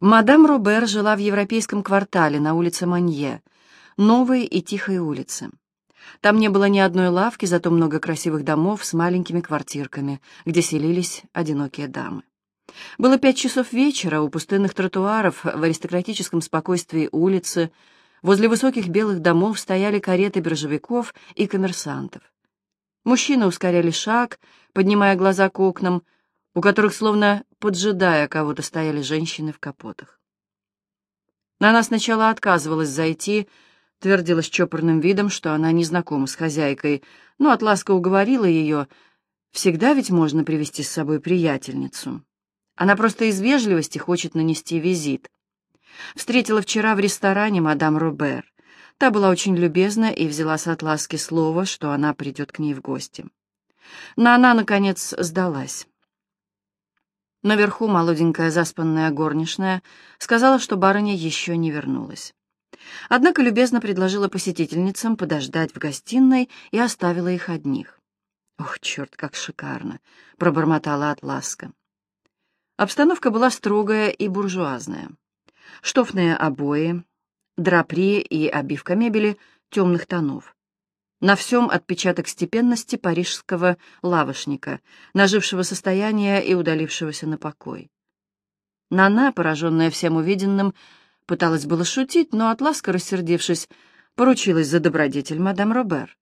Мадам Робер жила в европейском квартале на улице Манье, новой и тихой улице. Там не было ни одной лавки, зато много красивых домов с маленькими квартирками, где селились одинокие дамы. Было пять часов вечера, у пустынных тротуаров, в аристократическом спокойствии улицы, возле высоких белых домов стояли кареты биржевиков и коммерсантов. Мужчины ускоряли шаг, поднимая глаза к окнам, у которых, словно поджидая кого-то, стояли женщины в капотах. Она сначала отказывалась зайти, твердила с чопорным видом, что она не знакома с хозяйкой, но Атласка уговорила ее, всегда ведь можно привести с собой приятельницу. Она просто из вежливости хочет нанести визит. Встретила вчера в ресторане мадам Робер. Та была очень любезна и взяла с Атласки слово, что она придет к ней в гости. Но она, наконец, сдалась. Наверху молоденькая заспанная горничная сказала, что барыня еще не вернулась. Однако любезно предложила посетительницам подождать в гостиной и оставила их одних. «Ох, черт, как шикарно!» — пробормотала Атласка. Обстановка была строгая и буржуазная. Штофные обои, драпри и обивка мебели темных тонов. На всем отпечаток степенности парижского лавошника, нажившего состояние и удалившегося на покой. Нана, пораженная всем увиденным, пыталась было шутить, но Атласка, рассердившись, поручилась за добродетель мадам Робер.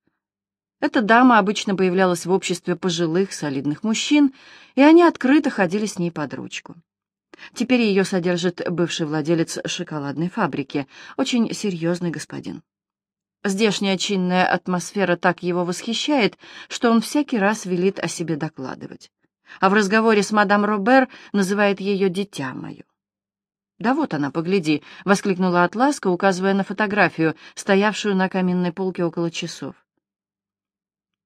Эта дама обычно появлялась в обществе пожилых, солидных мужчин, и они открыто ходили с ней под ручку. Теперь ее содержит бывший владелец шоколадной фабрики, очень серьезный господин. Здешняя чинная атмосфера так его восхищает, что он всякий раз велит о себе докладывать. А в разговоре с мадам Робер называет ее «дитя мое». «Да вот она, погляди!» — воскликнула Атласка, указывая на фотографию, стоявшую на каминной полке около часов.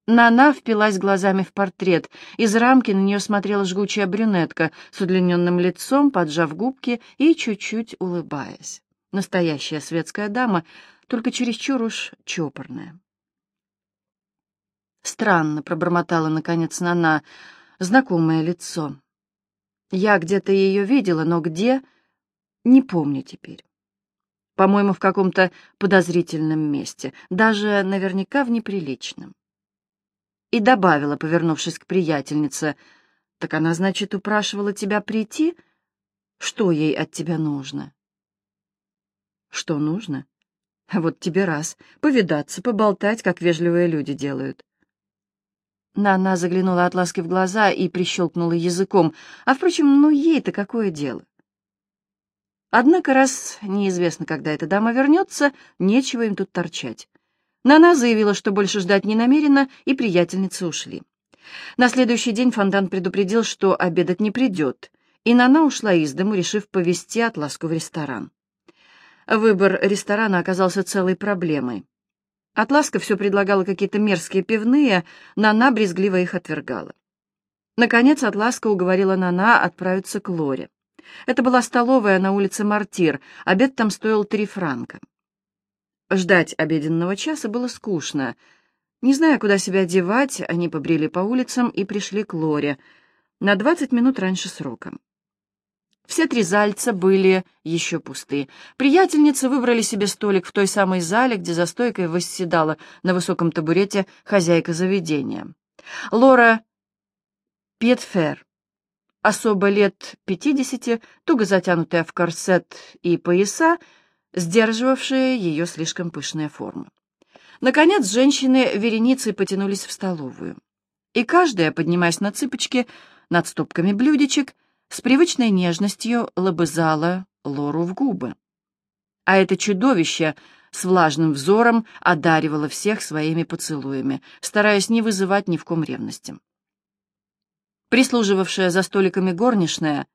Нана впилась глазами в портрет. Из рамки на нее смотрела жгучая брюнетка с удлиненным лицом, поджав губки и чуть-чуть улыбаясь. Настоящая светская дама — только чересчур уж чопорная. «Странно», — пробормотала наконец Нана, — «знакомое лицо. Я где-то ее видела, но где — не помню теперь. По-моему, в каком-то подозрительном месте, даже наверняка в неприличном». И добавила, повернувшись к приятельнице, «Так она, значит, упрашивала тебя прийти? Что ей от тебя нужно?» «Что нужно?» А вот тебе раз — повидаться, поболтать, как вежливые люди делают. Нана заглянула от ласки в глаза и прищелкнула языком. А, впрочем, ну ей-то какое дело? Однако, раз неизвестно, когда эта дама вернется, нечего им тут торчать. Нана заявила, что больше ждать не намерена, и приятельницы ушли. На следующий день Фондан предупредил, что обедать не придет, и Нана ушла из дому, решив повезти Атласку в ресторан. Выбор ресторана оказался целой проблемой. Атласка все предлагала какие-то мерзкие пивные, Нана брезгливо их отвергала. Наконец Атласка уговорила Нана отправиться к Лоре. Это была столовая на улице Мартир, обед там стоил три франка. Ждать обеденного часа было скучно. Не зная, куда себя девать, они побрели по улицам и пришли к Лоре на двадцать минут раньше срока. Все три зальца были еще пусты. Приятельницы выбрали себе столик в той самой зале, где за стойкой восседала на высоком табурете хозяйка заведения. Лора Пьетфер, особо лет пятидесяти, туго затянутая в корсет и пояса, сдерживавшие ее слишком пышные формы. Наконец, женщины вереницей потянулись в столовую. И каждая, поднимаясь на цыпочки над стопками блюдечек, с привычной нежностью лобызала Лору в губы. А это чудовище с влажным взором одаривало всех своими поцелуями, стараясь не вызывать ни в ком ревности. Прислуживавшая за столиками горничная,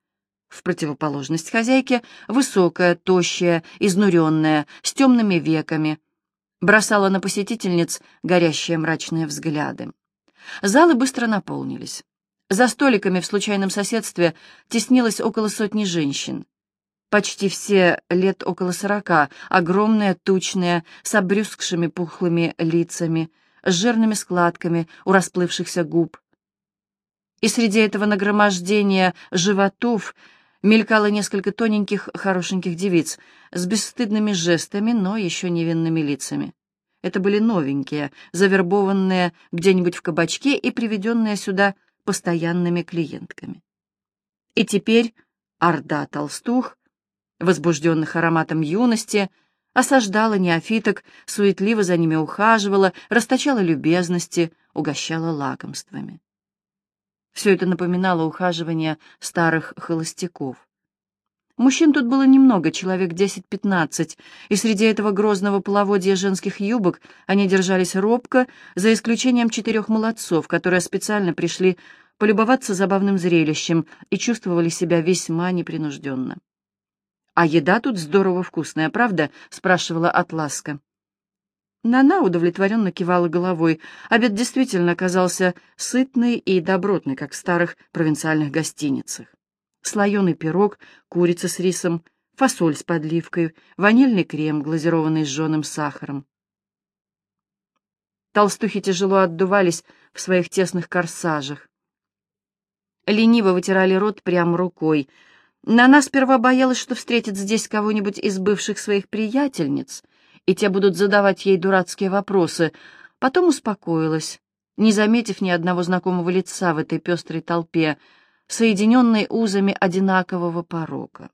в противоположность хозяйке, высокая, тощая, изнуренная, с темными веками, бросала на посетительниц горящие мрачные взгляды. Залы быстро наполнились. За столиками в случайном соседстве теснилось около сотни женщин. Почти все лет около сорока, огромные, тучные, с обрюзгшими пухлыми лицами, с жирными складками у расплывшихся губ. И среди этого нагромождения животов Мелькало несколько тоненьких, хорошеньких девиц с бесстыдными жестами, но еще невинными лицами. Это были новенькие, завербованные где-нибудь в кабачке и приведенные сюда постоянными клиентками. И теперь орда толстух, возбужденных ароматом юности, осаждала неофиток, суетливо за ними ухаживала, расточала любезности, угощала лакомствами. Все это напоминало ухаживание старых холостяков. Мужчин тут было немного, человек 10-15, и среди этого грозного половодья женских юбок они держались робко, за исключением четырех молодцов, которые специально пришли полюбоваться забавным зрелищем и чувствовали себя весьма непринужденно. «А еда тут здорово вкусная, правда?» — спрашивала Атласка. Нана удовлетворенно кивала головой. Обед действительно оказался сытный и добротный, как в старых провинциальных гостиницах. Слоеный пирог, курица с рисом, фасоль с подливкой, ванильный крем, глазированный жженым сахаром. Толстухи тяжело отдувались в своих тесных корсажах. Лениво вытирали рот прямо рукой. Нана сперва боялась, что встретит здесь кого-нибудь из бывших своих приятельниц — и те будут задавать ей дурацкие вопросы. Потом успокоилась, не заметив ни одного знакомого лица в этой пестрой толпе, соединенной узами одинакового порока.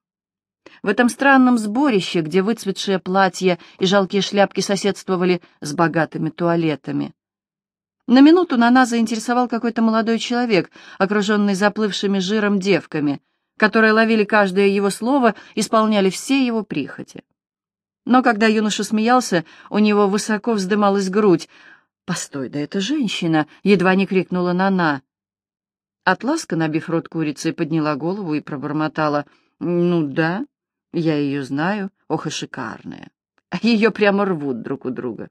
В этом странном сборище, где выцветшие платья и жалкие шляпки соседствовали с богатыми туалетами. На минуту Нана заинтересовал какой-то молодой человек, окруженный заплывшими жиром девками, которые ловили каждое его слово, исполняли все его прихоти. Но когда юноша смеялся, у него высоко вздымалась грудь. «Постой, да это женщина!» — едва не крикнула Нана. Атласка, набив рот курицей, подняла голову и пробормотала. «Ну да, я ее знаю. Ох и шикарная. Ее прямо рвут друг у друга».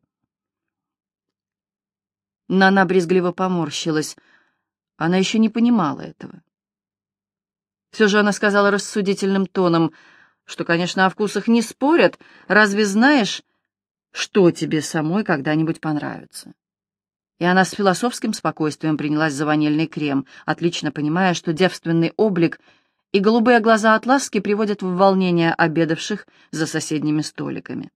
Нана брезгливо поморщилась. Она еще не понимала этого. Все же она сказала рассудительным тоном — что, конечно, о вкусах не спорят. Разве знаешь, что тебе самой когда-нибудь понравится? И она с философским спокойствием принялась за ванильный крем, отлично понимая, что девственный облик и голубые глаза Атласки приводят в волнение обедавших за соседними столиками.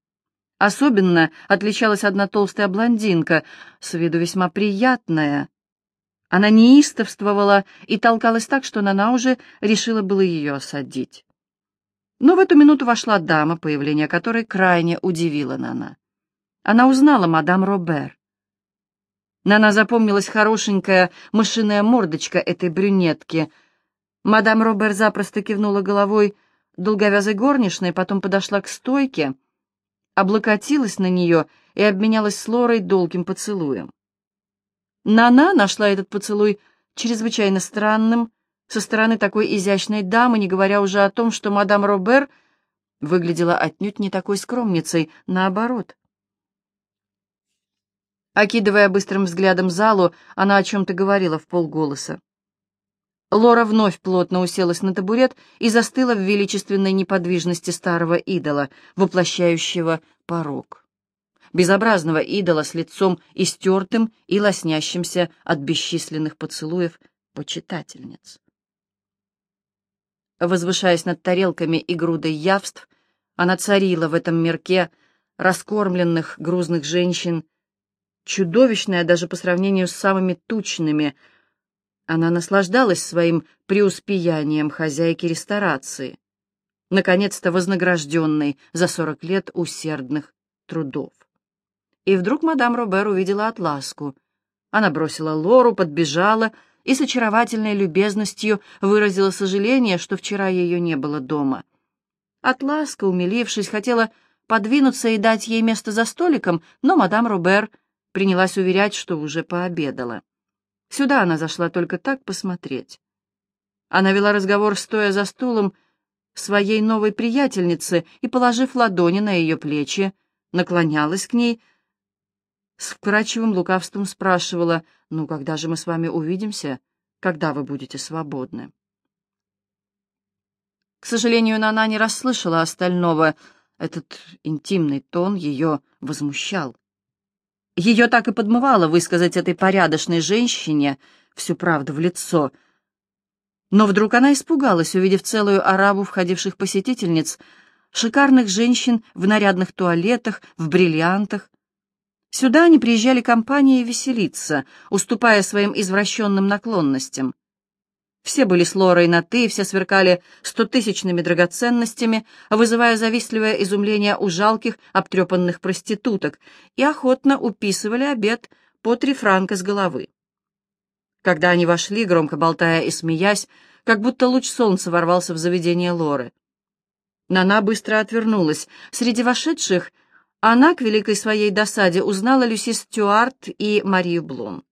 Особенно отличалась одна толстая блондинка, с виду весьма приятная. Она неистовствовала и толкалась так, что Нана уже решила было ее осадить. Но в эту минуту вошла дама, появление которой крайне удивило Нана. Она узнала мадам Робер. Нана запомнилась хорошенькая мышиная мордочка этой брюнетки. Мадам Робер запросто кивнула головой долговязой горничной, потом подошла к стойке, облокотилась на нее и обменялась с Лорой долгим поцелуем. Нана нашла этот поцелуй чрезвычайно странным, со стороны такой изящной дамы, не говоря уже о том, что мадам Робер выглядела отнюдь не такой скромницей, наоборот. Окидывая быстрым взглядом залу, она о чем-то говорила в полголоса. Лора вновь плотно уселась на табурет и застыла в величественной неподвижности старого идола, воплощающего порог. Безобразного идола с лицом истертым и лоснящимся от бесчисленных поцелуев почитательниц. Возвышаясь над тарелками и грудой явств, она царила в этом мирке раскормленных грузных женщин, чудовищная даже по сравнению с самыми тучными. Она наслаждалась своим преуспеянием хозяйки ресторации, наконец-то вознагражденной за сорок лет усердных трудов. И вдруг мадам Робер увидела Атласку. Она бросила Лору, подбежала — и с очаровательной любезностью выразила сожаление, что вчера ее не было дома. Атласка, умилившись, хотела подвинуться и дать ей место за столиком, но мадам Робер принялась уверять, что уже пообедала. Сюда она зашла только так посмотреть. Она вела разговор, стоя за стулом своей новой приятельницы и, положив ладони на ее плечи, наклонялась к ней, с вкрадчивым лукавством спрашивала, «Ну, когда же мы с вами увидимся? Когда вы будете свободны?» К сожалению, Нана не расслышала остального. Этот интимный тон ее возмущал. Ее так и подмывало высказать этой порядочной женщине всю правду в лицо. Но вдруг она испугалась, увидев целую арабу входивших посетительниц, шикарных женщин в нарядных туалетах, в бриллиантах. Сюда они приезжали компанией веселиться, уступая своим извращенным наклонностям. Все были с Лорой на «ты», все сверкали стотысячными драгоценностями, вызывая завистливое изумление у жалких, обтрепанных проституток, и охотно уписывали обед по три франка с головы. Когда они вошли, громко болтая и смеясь, как будто луч солнца ворвался в заведение Лоры. Нана быстро отвернулась. Среди вошедших она, к великой своей досаде, узнала Люси Стюарт и Марию Блум.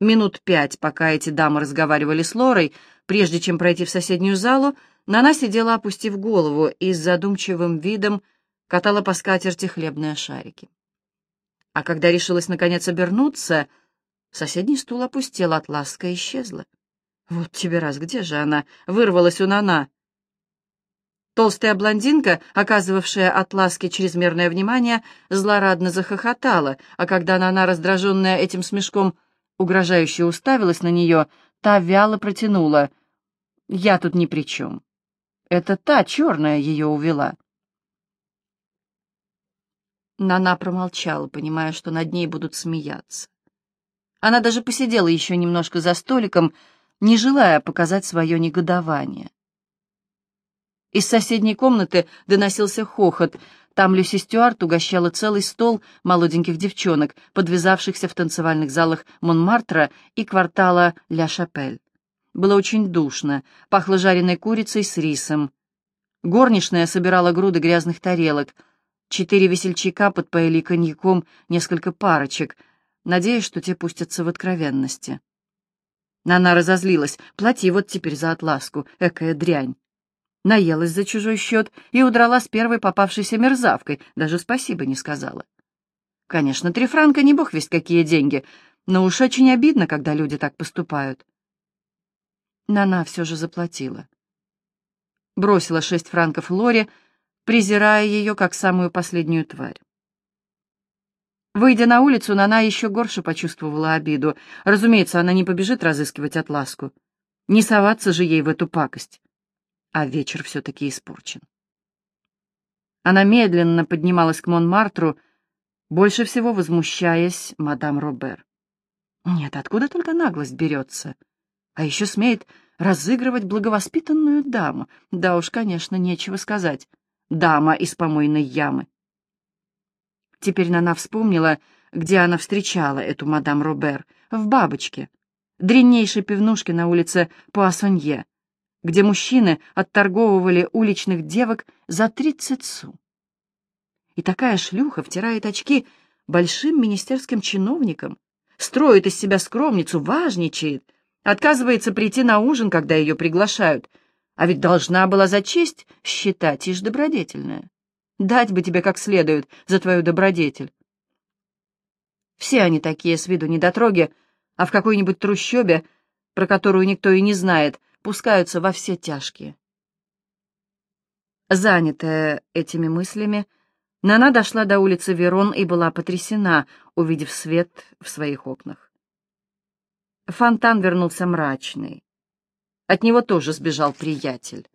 Минут пять, пока эти дамы разговаривали с Лорой, прежде чем пройти в соседнюю залу, Нана сидела, опустив голову, и с задумчивым видом катала по скатерти хлебные шарики. А когда решилась наконец обернуться, соседний стул опустел, атласка исчезла. Вот тебе раз, где же она? Вырвалась у Нана. Толстая блондинка, оказывавшая от ласки чрезмерное внимание, злорадно захохотала, а когда Нана, раздраженная этим смешком, угрожающе уставилась на нее, та вяло протянула. «Я тут ни при чем. Это та черная ее увела». Нана промолчала, понимая, что над ней будут смеяться. Она даже посидела еще немножко за столиком, не желая показать свое негодование. Из соседней комнаты доносился хохот — там Люси Стюарт угощала целый стол молоденьких девчонок, подвязавшихся в танцевальных залах Монмартра и квартала Ля-Шапель. Было очень душно, пахло жареной курицей с рисом. Горничная собирала груды грязных тарелок. Четыре весельчака подпоили коньяком несколько парочек, надеясь, что те пустятся в откровенности. Нана разозлилась. «Плати вот теперь за отласку, экая дрянь!» Наелась за чужой счет и удрала с первой попавшейся мерзавкой, даже спасибо не сказала. Конечно, три франка не бог весть какие деньги, но уж очень обидно, когда люди так поступают. Нана все же заплатила. Бросила шесть франков Лоре, презирая ее как самую последнюю тварь. Выйдя на улицу, Нана еще горше почувствовала обиду. Разумеется, она не побежит разыскивать отласку. Не соваться же ей в эту пакость а вечер все-таки испорчен. Она медленно поднималась к Монмартру, больше всего возмущаясь мадам Робер. Нет, откуда только наглость берется? А еще смеет разыгрывать благовоспитанную даму. Да уж, конечно, нечего сказать. Дама из помойной ямы. Теперь она вспомнила, где она встречала эту мадам Робер. В «Бабочке», дреннейшей пивнушке на улице Пуассонье где мужчины отторговывали уличных девок за тридцать су. И такая шлюха втирает очки большим министерским чиновникам, строит из себя скромницу, важничает, отказывается прийти на ужин, когда ее приглашают, а ведь должна была за честь считать ишь добродетельная. Дать бы тебе как следует за твою добродетель. Все они такие с виду недотроги, а в какой-нибудь трущобе, про которую никто и не знает, пускаются во все тяжкие. Занятая этими мыслями, Нана дошла до улицы Верон и была потрясена, увидев свет в своих окнах. Фонтан вернулся мрачный. От него тоже сбежал приятель,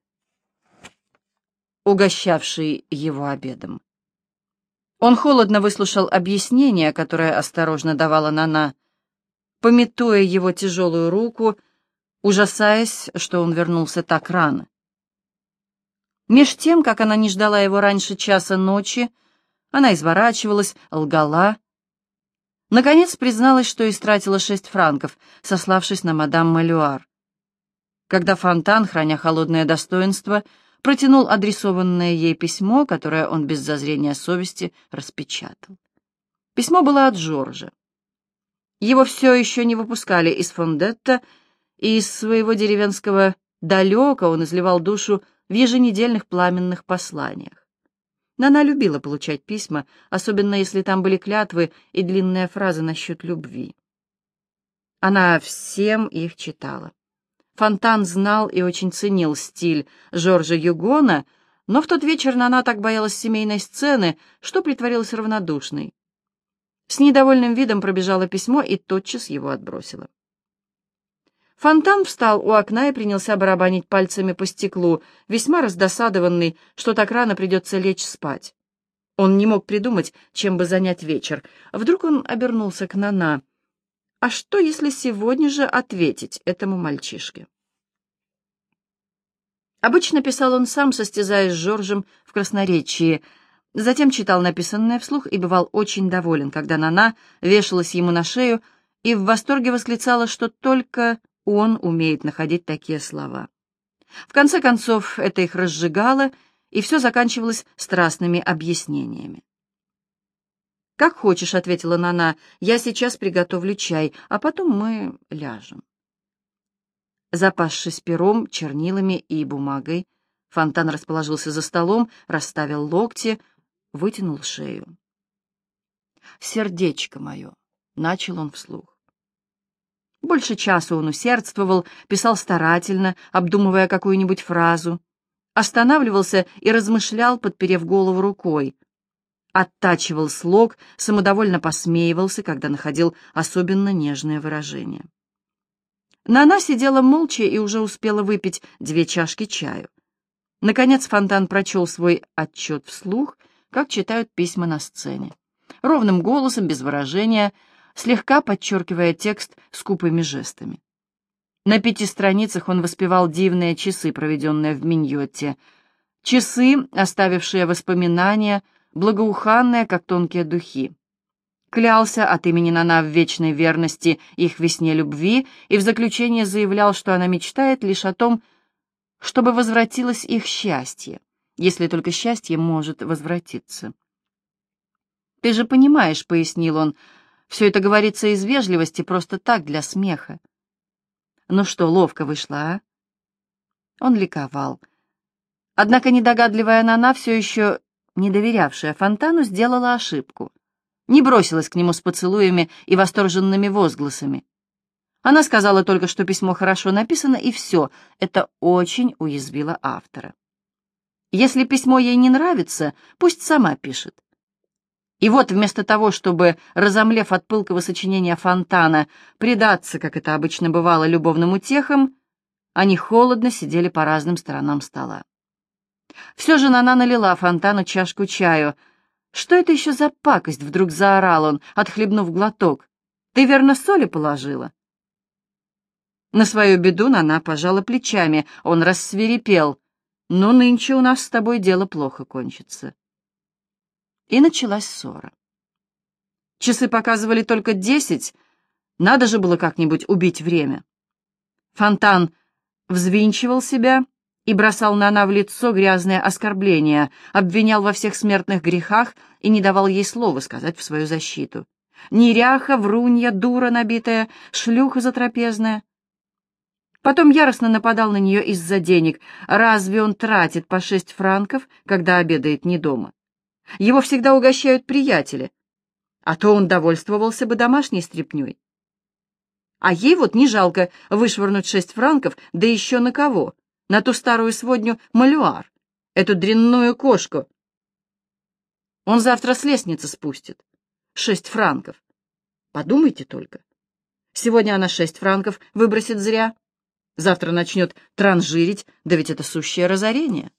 угощавший его обедом. Он холодно выслушал объяснение, которое осторожно давала Нана, пометуя его тяжелую руку ужасаясь, что он вернулся так рано. Меж тем, как она не ждала его раньше часа ночи, она изворачивалась, лгала. Наконец призналась, что истратила шесть франков, сославшись на мадам Малюар. Когда Фонтан, храня холодное достоинство, протянул адресованное ей письмо, которое он без зазрения совести распечатал. Письмо было от Жоржа. Его все еще не выпускали из Фондетта, и из своего деревенского далека он изливал душу в еженедельных пламенных посланиях. Нана любила получать письма, особенно если там были клятвы и длинные фразы насчет любви. Она всем их читала. Фонтан знал и очень ценил стиль Жоржа Югона, но в тот вечер Нана так боялась семейной сцены, что притворилась равнодушной. С недовольным видом пробежала письмо и тотчас его отбросила. Фонтан встал у окна и принялся барабанить пальцами по стеклу, весьма раздосадованный, что так рано придется лечь спать. Он не мог придумать, чем бы занять вечер. Вдруг он обернулся к Нана. А что, если сегодня же ответить этому мальчишке? Обычно писал он сам, состязаясь с Жоржем в красноречии, затем читал написанное вслух и бывал очень доволен, когда Нана вешалась ему на шею и в восторге восклицала, что только он умеет находить такие слова. В конце концов, это их разжигало, и все заканчивалось страстными объяснениями. «Как хочешь», — ответила Нана, — «я сейчас приготовлю чай, а потом мы ляжем». Запасшись пером, чернилами и бумагой, Фонтан расположился за столом, расставил локти, вытянул шею. «Сердечко мое», — начал он вслух. Больше часа он усердствовал, писал старательно, обдумывая какую-нибудь фразу. Останавливался и размышлял, подперев голову рукой. Оттачивал слог, самодовольно посмеивался, когда находил особенно нежное выражение. Нана сидела молча и уже успела выпить две чашки чаю. Наконец Фонтан прочел свой отчет вслух, как читают письма на сцене. Ровным голосом, без выражения, слегка подчеркивая текст скупыми жестами. На пяти страницах он воспевал дивные часы, проведенные в Миньотте. Часы, оставившие воспоминания, благоуханные, как тонкие духи. Клялся от имени Нана в вечной верности их весне любви и в заключение заявлял, что она мечтает лишь о том, чтобы возвратилось их счастье, если только счастье может возвратиться. «Ты же понимаешь», — пояснил он, все это говорится из вежливости, просто так, для смеха. Ну что, ловко вышла, а? Он ликовал. Однако недогадливая Нана, все еще не доверявшая Фонтану, сделала ошибку. Не бросилась к нему с поцелуями и восторженными возгласами. Она сказала только, что письмо хорошо написано, и все. Это очень уязвило автора. Если письмо ей не нравится, пусть сама пишет. И вот вместо того, чтобы, разомлев от пылкого сочинения Фонтана, предаться, как это обычно бывало, любовным утехам, они холодно сидели по разным сторонам стола. Все же Нана налила Фонтану чашку чаю. «Что это еще за пакость?» — вдруг заорал он, отхлебнув глоток. «Ты верно соли положила?» На свою беду Нана пожала плечами, он рассверепел. «Ну, нынче у нас с тобой дело плохо кончится». И началась ссора. Часы показывали только десять, надо же было как-нибудь убить время. Фонтан взвинчивал себя и бросал на она в лицо грязное оскорбление, обвинял во всех смертных грехах и не давал ей слова сказать в свою защиту. Неряха, врунья, дура набитая, шлюха затрапезная. Потом яростно нападал на нее из-за денег. Разве он тратит по шесть франков, когда обедает не дома? Его всегда угощают приятели, а то он довольствовался бы домашней стряпнёй. А ей вот не жалко вышвырнуть шесть франков, да еще на кого? На ту старую сводню Малюар, эту дрянную кошку. Он завтра с лестницы спустит. Шесть франков. Подумайте только. Сегодня она шесть франков выбросит зря. Завтра начнет транжирить, да ведь это сущее разорение.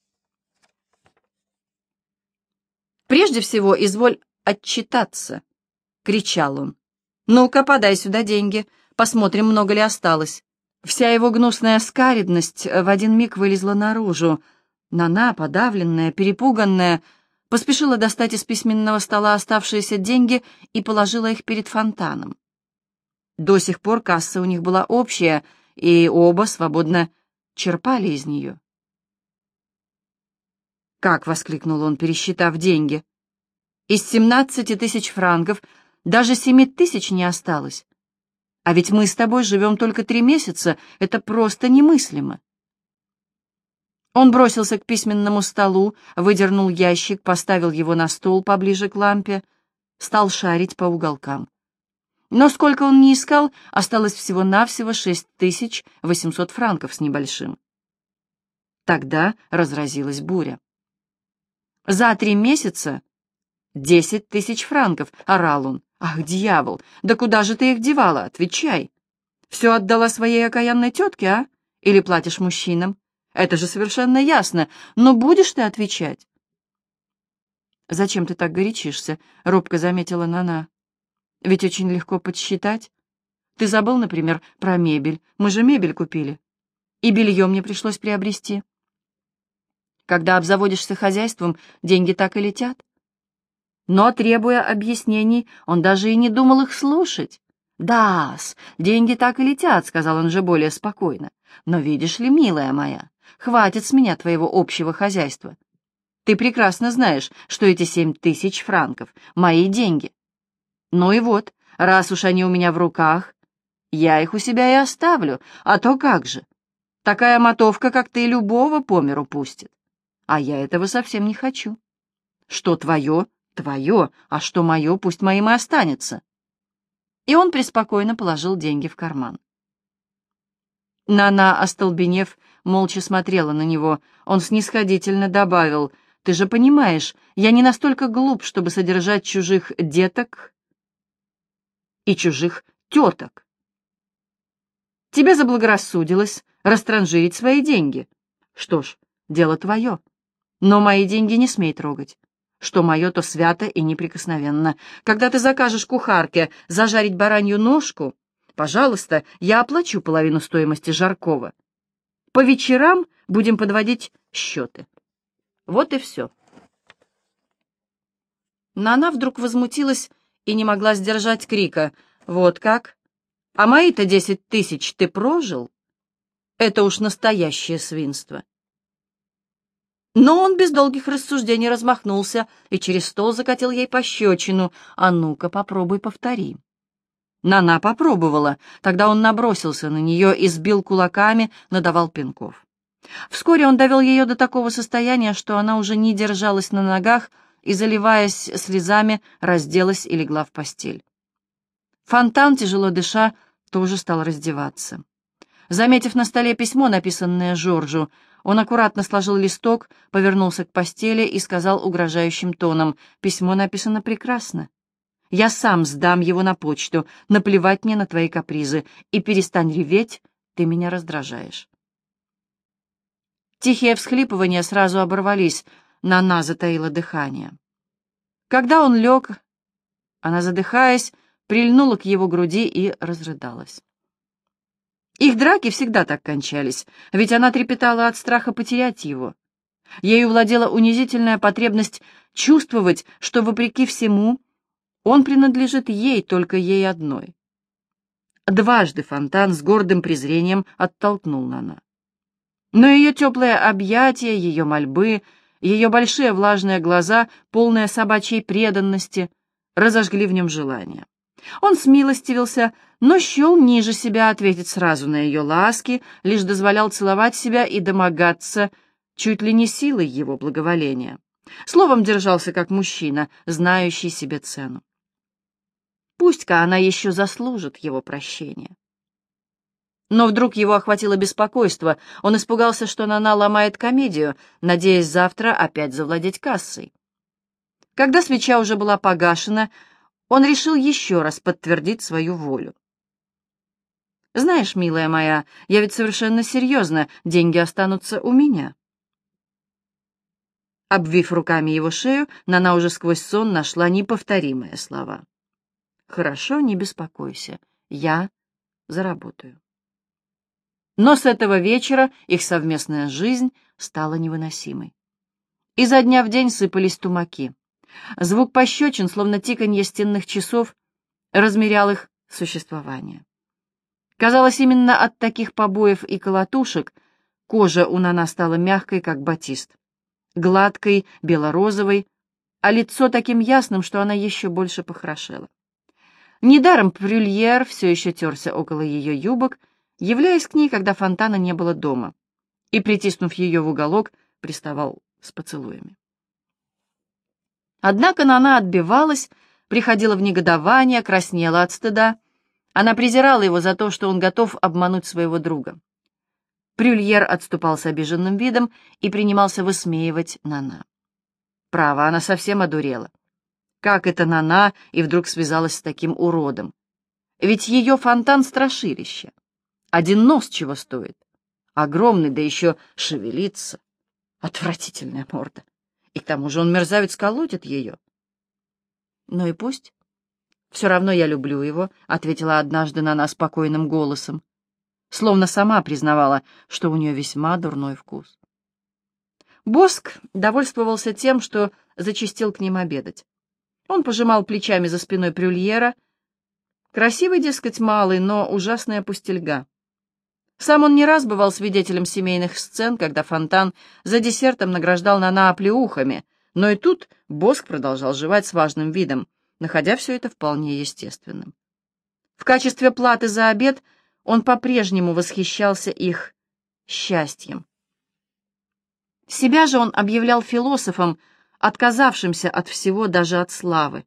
«Прежде всего, изволь отчитаться!» — кричал он. «Ну-ка, подай сюда деньги, посмотрим, много ли осталось». Вся его гнусная скаридность в один миг вылезла наружу. Нана, подавленная, перепуганная, поспешила достать из письменного стола оставшиеся деньги и положила их перед фонтаном. До сих пор касса у них была общая, и оба свободно черпали из нее. «Как?» — воскликнул он, пересчитав деньги. «Из семнадцати тысяч франков даже семи тысяч не осталось. А ведь мы с тобой живем только три месяца, это просто немыслимо». Он бросился к письменному столу, выдернул ящик, поставил его на стол поближе к лампе, стал шарить по уголкам. Но сколько он не искал, осталось всего-навсего шесть тысяч восемьсот франков с небольшим. Тогда разразилась буря. За три месяца десять тысяч франков, орал он. Ах, дьявол, да куда же ты их девала? Отвечай. Все отдала своей окаянной тетке, а? Или платишь мужчинам? Это же совершенно ясно. Но будешь ты отвечать?» «Зачем ты так горячишься?» — робко заметила Нана. «Ведь очень легко подсчитать. Ты забыл, например, про мебель. Мы же мебель купили. И белье мне пришлось приобрести. Когда обзаводишься хозяйством, деньги так и летят. Но, требуя объяснений, он даже и не думал их слушать. «Да-с, деньги так и летят», — сказал он же более спокойно. «Но видишь ли, милая моя, хватит с меня твоего общего хозяйства. Ты прекрасно знаешь, что эти семь тысяч франков — мои деньги. Ну и вот, раз уж они у меня в руках, я их у себя и оставлю, а то как же. Такая мотовка, как ты, любого по миру пустит. А я этого совсем не хочу. Что твое, твое, а что мое, пусть моим и останется и он преспокойно положил деньги в карман. Нана, остолбенев, молча смотрела на него. Он снисходительно добавил, «Ты же понимаешь, я не настолько глуп, чтобы содержать чужих деток и чужих теток. Тебе заблагорассудилось растранжирить свои деньги. Что ж, дело твое. Но мои деньги не смей трогать. Что мое, то свято и неприкосновенно. Когда ты закажешь кухарке зажарить баранью ножку, пожалуйста, я оплачу половину стоимости жаркого. По вечерам будем подводить счеты. Вот и все. Но она вдруг возмутилась и не могла сдержать крика. «Вот как? А мои-то десять тысяч ты прожил? Это уж настоящее свинство!» Но он без долгих рассуждений размахнулся и через стол закатил ей пощечину. «А ну-ка, попробуй повтори». Нана попробовала. Тогда он набросился на нее и сбил кулаками, надавал пинков. Вскоре он довел ее до такого состояния, что она уже не держалась на ногах и, заливаясь слезами, разделась и легла в постель. Фонтан, тяжело дыша, тоже стал раздеваться. Заметив на столе письмо, написанное Жоржу, он аккуратно сложил листок, повернулся к постели и сказал угрожающим тоном, «Письмо написано прекрасно. Я сам сдам его на почту, наплевать мне на твои капризы, и перестань реветь, ты меня раздражаешь». Тихие всхлипывания сразу оборвались, Нана затаила дыхание. Когда он лег, она, задыхаясь, прильнула к его груди и разрыдалась. Их драки всегда так кончались, ведь она трепетала от страха потерять его. Ею владела унизительная потребность чувствовать, что, вопреки всему, он принадлежит ей, только ей одной. Дважды фонтан с гордым презрением оттолкнул Нана. Но ее теплое объятие, ее мольбы, ее большие влажные глаза, полные собачьей преданности, разожгли в нем желание. Он смилостивился, но счел ниже себя ответить сразу на ее ласки, лишь дозволял целовать себя и домогаться чуть ли не силой его благоволения. Словом, держался как мужчина, знающий себе цену. Пусть-ка она еще заслужит его прощения. Но вдруг его охватило беспокойство. Он испугался, что Нана ломает комедию, надеясь завтра опять завладеть кассой. Когда свеча уже была погашена, он решил еще раз подтвердить свою волю. «Знаешь, милая моя, я ведь совершенно серьезно, деньги останутся у меня». Обвив руками его шею, Нана уже сквозь сон нашла неповторимые слова. «Хорошо, не беспокойся, я заработаю». Но с этого вечера их совместная жизнь стала невыносимой. Изо дня в день сыпались тумаки. Звук пощечин, словно тиканье стенных часов, размерял их существование. Казалось, именно от таких побоев и колотушек кожа у Нана стала мягкой, как батист, гладкой, белорозовой, а лицо таким ясным, что она еще больше похорошела. Недаром Прюльер все еще терся около ее юбок, являясь к ней, когда фонтана не было дома, и, притиснув ее в уголок, приставал с поцелуями. Однако она отбивалась, приходила в негодование, краснела от стыда. Она презирала его за то, что он готов обмануть своего друга. Прюльер отступал с обиженным видом и принимался высмеивать Нана. Право, она совсем одурела. Как это Нана и вдруг связалась с таким уродом? Ведь ее фонтан — страшилище. Один нос чего стоит? Огромный, да еще шевелится. Отвратительная морда. И к тому же он, мерзавец, колотит ее. Ну и пусть. Все равно я люблю его, — ответила однажды на нас спокойным голосом. Словно сама признавала, что у нее весьма дурной вкус. Боск довольствовался тем, что зачастил к ним обедать. Он пожимал плечами за спиной Прюльера. Красивый, дескать, малый, но ужасная пустельга. Сам он не раз бывал свидетелем семейных сцен, когда Фонтан за десертом награждал Нана оплеухами, но и тут Боск продолжал жевать с важным видом, находя все это вполне естественным. В качестве платы за обед он по-прежнему восхищался их счастьем. Себя же он объявлял философом, отказавшимся от всего, даже от славы.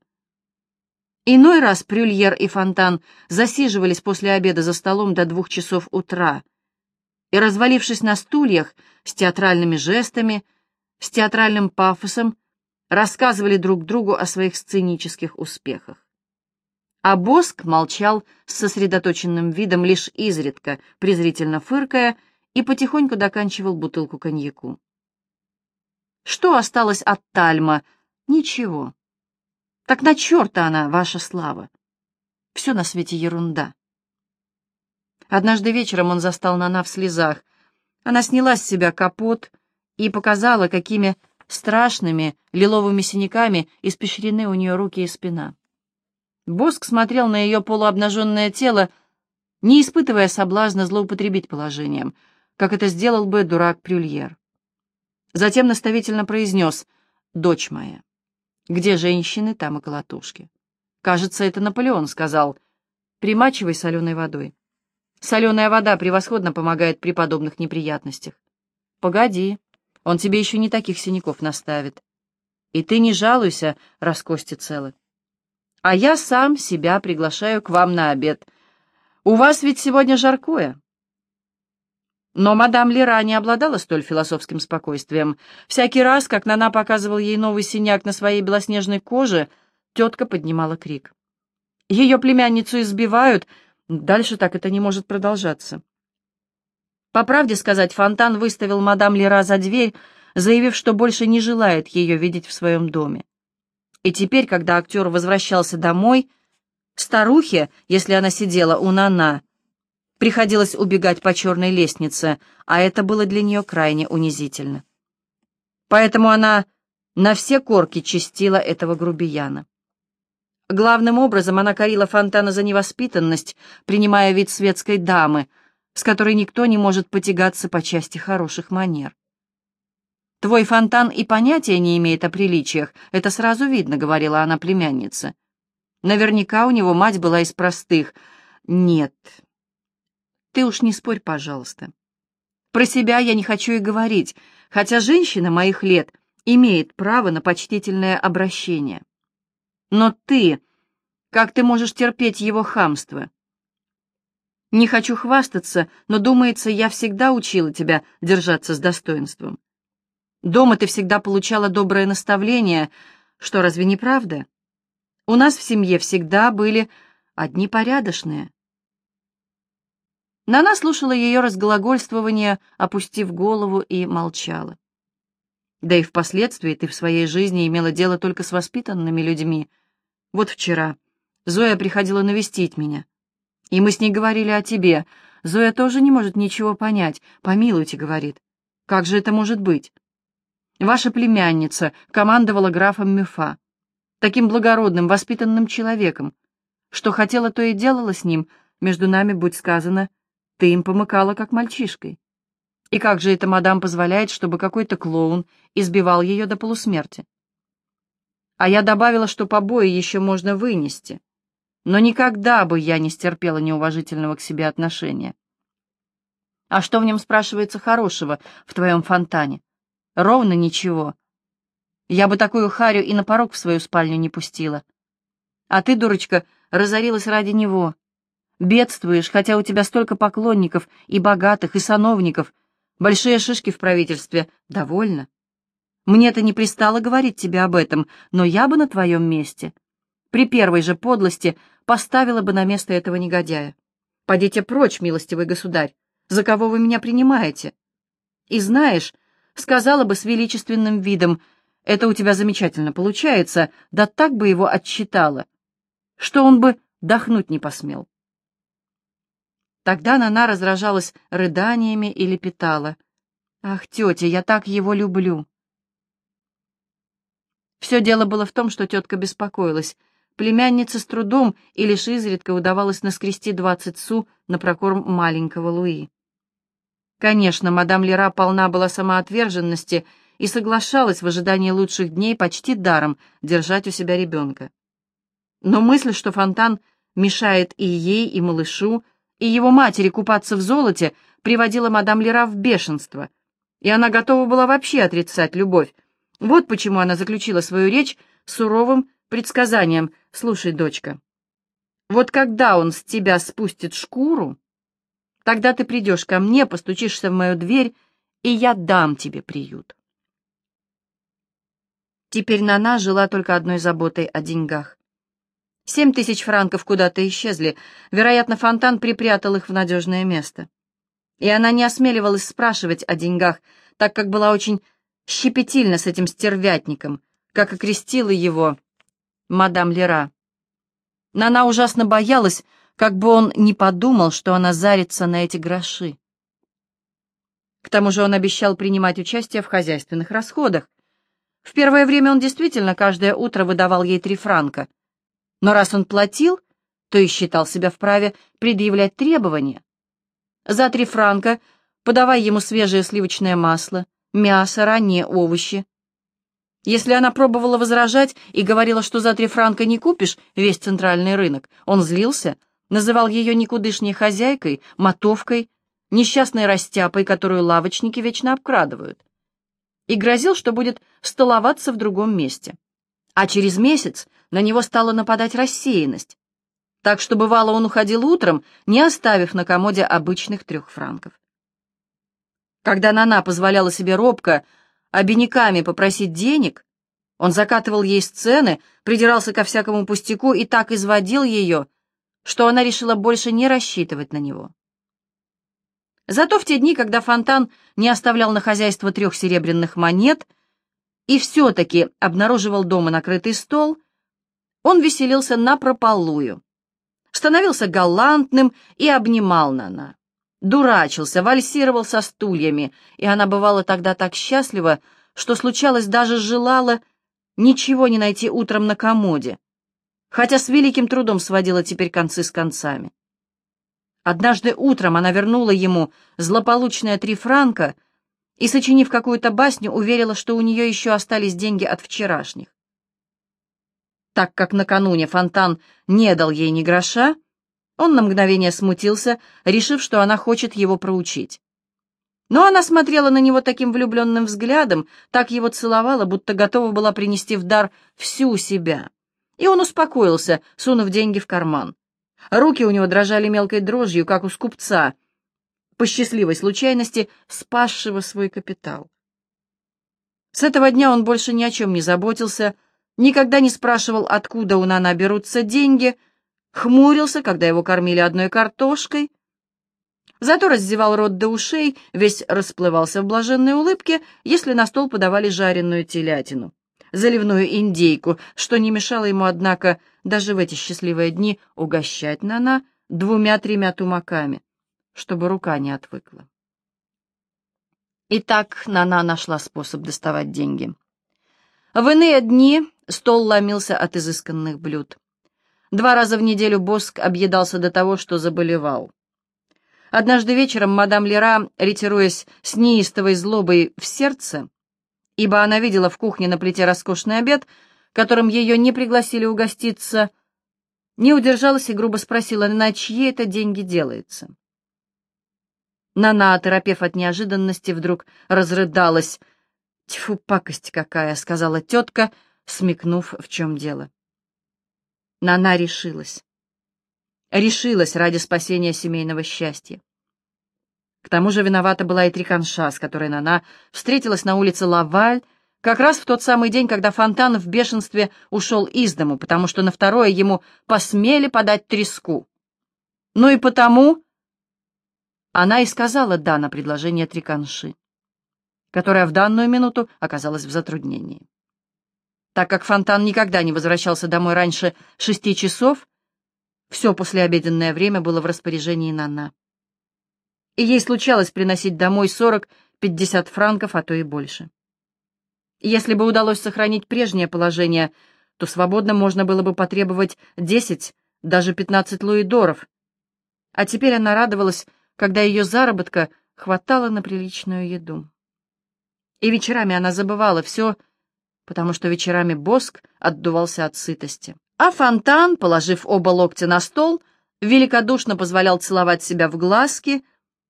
Иной раз Прюльер и Фонтан засиживались после обеда за столом до двух часов утра и, развалившись на стульях с театральными жестами, с театральным пафосом, рассказывали друг другу о своих сценических успехах. А Боск молчал с сосредоточенным видом, лишь изредка, презрительно фыркая, и потихоньку доканчивал бутылку коньяку. Что осталось от Тальма? Ничего. Так на черта она, ваша слава. Все на свете ерунда. Однажды вечером он застал Нана в слезах. Она сняла с себя капот и показала, какими страшными лиловыми синяками испещрены у нее руки и спина. Боск смотрел на ее полуобнаженное тело, не испытывая соблазна злоупотребить положением, как это сделал бы дурак Прюльер. Затем наставительно произнес «Дочь моя». Где женщины, там и колотушки. Кажется, это Наполеон сказал. Примачивай соленой водой. Соленая вода превосходно помогает при подобных неприятностях. Погоди, он тебе еще не таких синяков наставит. И ты не жалуйся, раз кости целы. А я сам себя приглашаю к вам на обед. У вас ведь сегодня жаркое. Но мадам Лера не обладала столь философским спокойствием. Всякий раз, как Нана показывал ей новый синяк на своей белоснежной коже, тетка поднимала крик. Ее племянницу избивают, дальше так это не может продолжаться. По правде сказать, Фонтан выставил мадам Лера за дверь, заявив, что больше не желает ее видеть в своем доме. И теперь, когда актер возвращался домой, старухе, если она сидела у Нана, Приходилось убегать по черной лестнице, а это было для нее крайне унизительно. Поэтому она на все корки чистила этого грубияна. Главным образом она корила Фонтана за невоспитанность, принимая вид светской дамы, с которой никто не может потягаться по части хороших манер. «Твой Фонтан и понятия не имеет о приличиях, это сразу видно», — говорила она племяннице. «Наверняка у него мать была из простых. Нет, ты уж не спорь, пожалуйста. Про себя я не хочу и говорить, хотя женщина моих лет имеет право на почтительное обращение. Но ты, как ты можешь терпеть его хамство? Не хочу хвастаться, но, думается, я всегда учила тебя держаться с достоинством. Дома ты всегда получала доброе наставление, что разве не правда? У нас в семье всегда были одни порядочные. Нана слушала ее разглагольствование, опустив голову, и молчала. Да и впоследствии ты в своей жизни имела дело только с воспитанными людьми. Вот вчера Зоя приходила навестить меня, и мы с ней говорили о тебе. Зоя тоже не может ничего понять. «Помилуйте», — говорит. «Как же это может быть?» Ваша племянница командовала графом Мюфа, таким благородным, воспитанным человеком. Что хотела, то и делала с ним, между нами, будь сказано, — ты им помыкала, как мальчишкой. И как же эта мадам позволяет, чтобы какой-то клоун избивал ее до полусмерти? А я добавила, что побои еще можно вынести. Но никогда бы я не стерпела неуважительного к себе отношения. А что в нем, спрашивается, хорошего в твоем фонтане? Ровно ничего. Я бы такую харю и на порог в свою спальню не пустила. А ты, дурочка, разорилась ради него. Бедствуешь, хотя у тебя столько поклонников, и богатых, и сановников. Большие шишки в правительстве. Довольно. Мне-то не пристало говорить тебе об этом, но я бы на твоем месте. При первой же подлости поставила бы на место этого негодяя. Подите прочь, милостивый государь, за кого вы меня принимаете? И знаешь, сказала бы с величественным видом, это у тебя замечательно получается, да так бы его отчитала, что он бы дохнуть не посмел. Тогда Нана разражалась рыданиями и лепетала. «Ах, тетя, я так его люблю!» Все дело было в том, что тетка беспокоилась. Племяннице с трудом и лишь изредка удавалось наскрести двадцать су на прокорм маленького Луи. Конечно, мадам Лера полна была самоотверженности и соглашалась в ожидании лучших дней почти даром держать у себя ребенка. Но мысль, что фонтан мешает и ей, и малышу, и его матери купаться в золоте, приводила мадам Лера в бешенство, и она готова была вообще отрицать любовь. Вот почему она заключила свою речь суровым предсказанием «Слушай, дочка, вот когда он с тебя спустит шкуру, тогда ты придешь ко мне, постучишься в мою дверь, и я дам тебе приют». Теперь Нана жила только одной заботой о деньгах. Семь тысяч франков куда-то исчезли. Вероятно, Фонтан припрятал их в надежное место. И она не осмеливалась спрашивать о деньгах, так как была очень щепетильна с этим стервятником, как окрестила его мадам Лера. Но она ужасно боялась, как бы он не подумал, что она зарится на эти гроши. К тому же он обещал принимать участие в хозяйственных расходах. В первое время он действительно каждое утро выдавал ей три франка — но раз он платил, то и считал себя вправе предъявлять требования. За три франка подавай ему свежее сливочное масло, мясо, ранние овощи. Если она пробовала возражать и говорила, что за три франка не купишь весь центральный рынок, он злился, называл ее никудышней хозяйкой, мотовкой, несчастной растяпой, которую лавочники вечно обкрадывают, и грозил, что будет столоваться в другом месте. А через месяц на него стала нападать рассеянность, так что бывало он уходил утром, не оставив на комоде обычных трех франков. Когда Нана позволяла себе робко обиняками попросить денег, он закатывал ей сцены, придирался ко всякому пустяку и так изводил ее, что она решила больше не рассчитывать на него. Зато в те дни, когда Фонтан не оставлял на хозяйство трех серебряных монет и все-таки обнаруживал дома накрытый стол, он веселился напропалую, становился галантным и обнимал Нана. Дурачился, вальсировал со стульями, и она бывала тогда так счастлива, что случалось даже желала ничего не найти утром на комоде, хотя с великим трудом сводила теперь концы с концами. Однажды утром она вернула ему злополучные три франка и, сочинив какую-то басню, уверила, что у нее еще остались деньги от вчерашних. Так как накануне Фонтан не дал ей ни гроша, он на мгновение смутился, решив, что она хочет его проучить. Но она смотрела на него таким влюбленным взглядом, так его целовала, будто готова была принести в дар всю себя. И он успокоился, сунув деньги в карман. Руки у него дрожали мелкой дрожью, как у скупца, по счастливой случайности спасшего свой капитал. С этого дня он больше ни о чем не заботился, никогда не спрашивал, откуда у Нана берутся деньги, хмурился, когда его кормили одной картошкой, зато раздевал рот до ушей, весь расплывался в блаженной улыбке, если на стол подавали жареную телятину, заливную индейку, что не мешало ему, однако, даже в эти счастливые дни угощать Нана двумя-тремя тумаками, чтобы рука не отвыкла. Итак, Нана нашла способ доставать деньги. В иные дни Стол ломился от изысканных блюд. Два раза в неделю Боск объедался до того, что заболевал. Однажды вечером мадам Лера, ретируясь с неистовой злобой в сердце, ибо она видела в кухне на плите роскошный обед, которым ее не пригласили угоститься, не удержалась и грубо спросила, на чьи это деньги делается. Нана, оторопев от неожиданности, вдруг разрыдалась. «Тьфу, пакость какая!» — сказала тетка — смекнув, в чем дело. Нана решилась. Решилась ради спасения семейного счастья. К тому же виновата была и Триканша, с которой Нана встретилась на улице Лаваль, как раз в тот самый день, когда Фонтан в бешенстве ушел из дому, потому что на второе ему посмели подать треску. Ну и потому она и сказала «да» на предложение Триканши, которая в данную минуту оказалась в затруднении. Так как Фонтан никогда не возвращался домой раньше шести часов, все послеобеденное время было в распоряжении Нана. И ей случалось приносить домой сорок-пятьдесят франков, а то и больше. Если бы удалось сохранить прежнее положение, то свободно можно было бы потребовать десять, даже пятнадцать луидоров. А теперь она радовалась, когда ее заработка хватало на приличную еду. И вечерами она забывала все, потому что вечерами Боск отдувался от сытости. А Фонтан, положив оба локтя на стол, великодушно позволял целовать себя в глазки,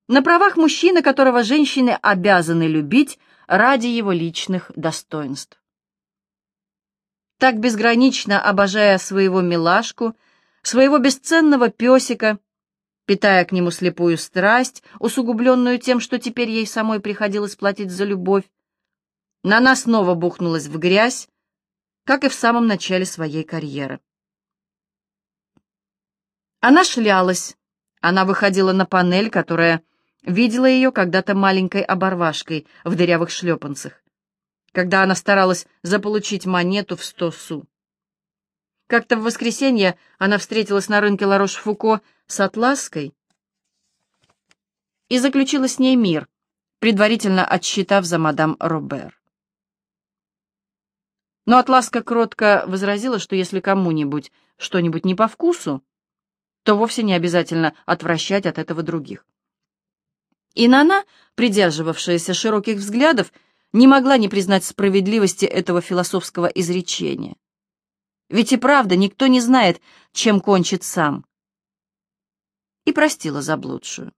на правах мужчины, которого женщины обязаны любить ради его личных достоинств. Так безгранично обожая своего милашку, своего бесценного песика, питая к нему слепую страсть, усугубленную тем, что теперь ей самой приходилось платить за любовь, Нана снова бухнулась в грязь, как и в самом начале своей карьеры. Она шлялась, она выходила на панель, которая видела ее когда-то маленькой оборвашкой в дырявых шлепанцах, когда она старалась заполучить монету в сто су. Как-то в воскресенье она встретилась на рынке Ларош-Фуко с Атлаской и заключила с ней мир, предварительно отсчитав за мадам Робер. Но Атласка кротко возразила, что если кому-нибудь что-нибудь не по вкусу, то вовсе не обязательно отвращать от этого других. И Нана, придерживавшаяся широких взглядов, не могла не признать справедливости этого философского изречения. Ведь и правда никто не знает, чем кончит сам. И простила заблудшую.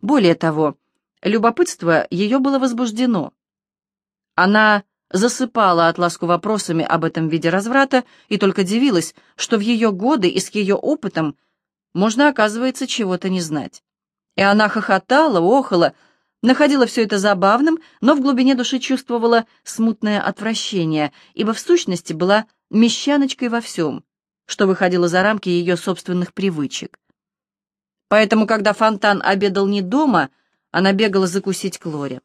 Более того, любопытство ее было возбуждено. Она засыпала Атласку вопросами об этом виде разврата и только дивилась, что в ее годы и с ее опытом можно, оказывается, чего-то не знать. И она хохотала, охала, находила все это забавным, но в глубине души чувствовала смутное отвращение, ибо в сущности была мещаночкой во всем, что выходило за рамки ее собственных привычек. Поэтому, когда Фонтан обедал не дома, она бегала закусить к Лоре.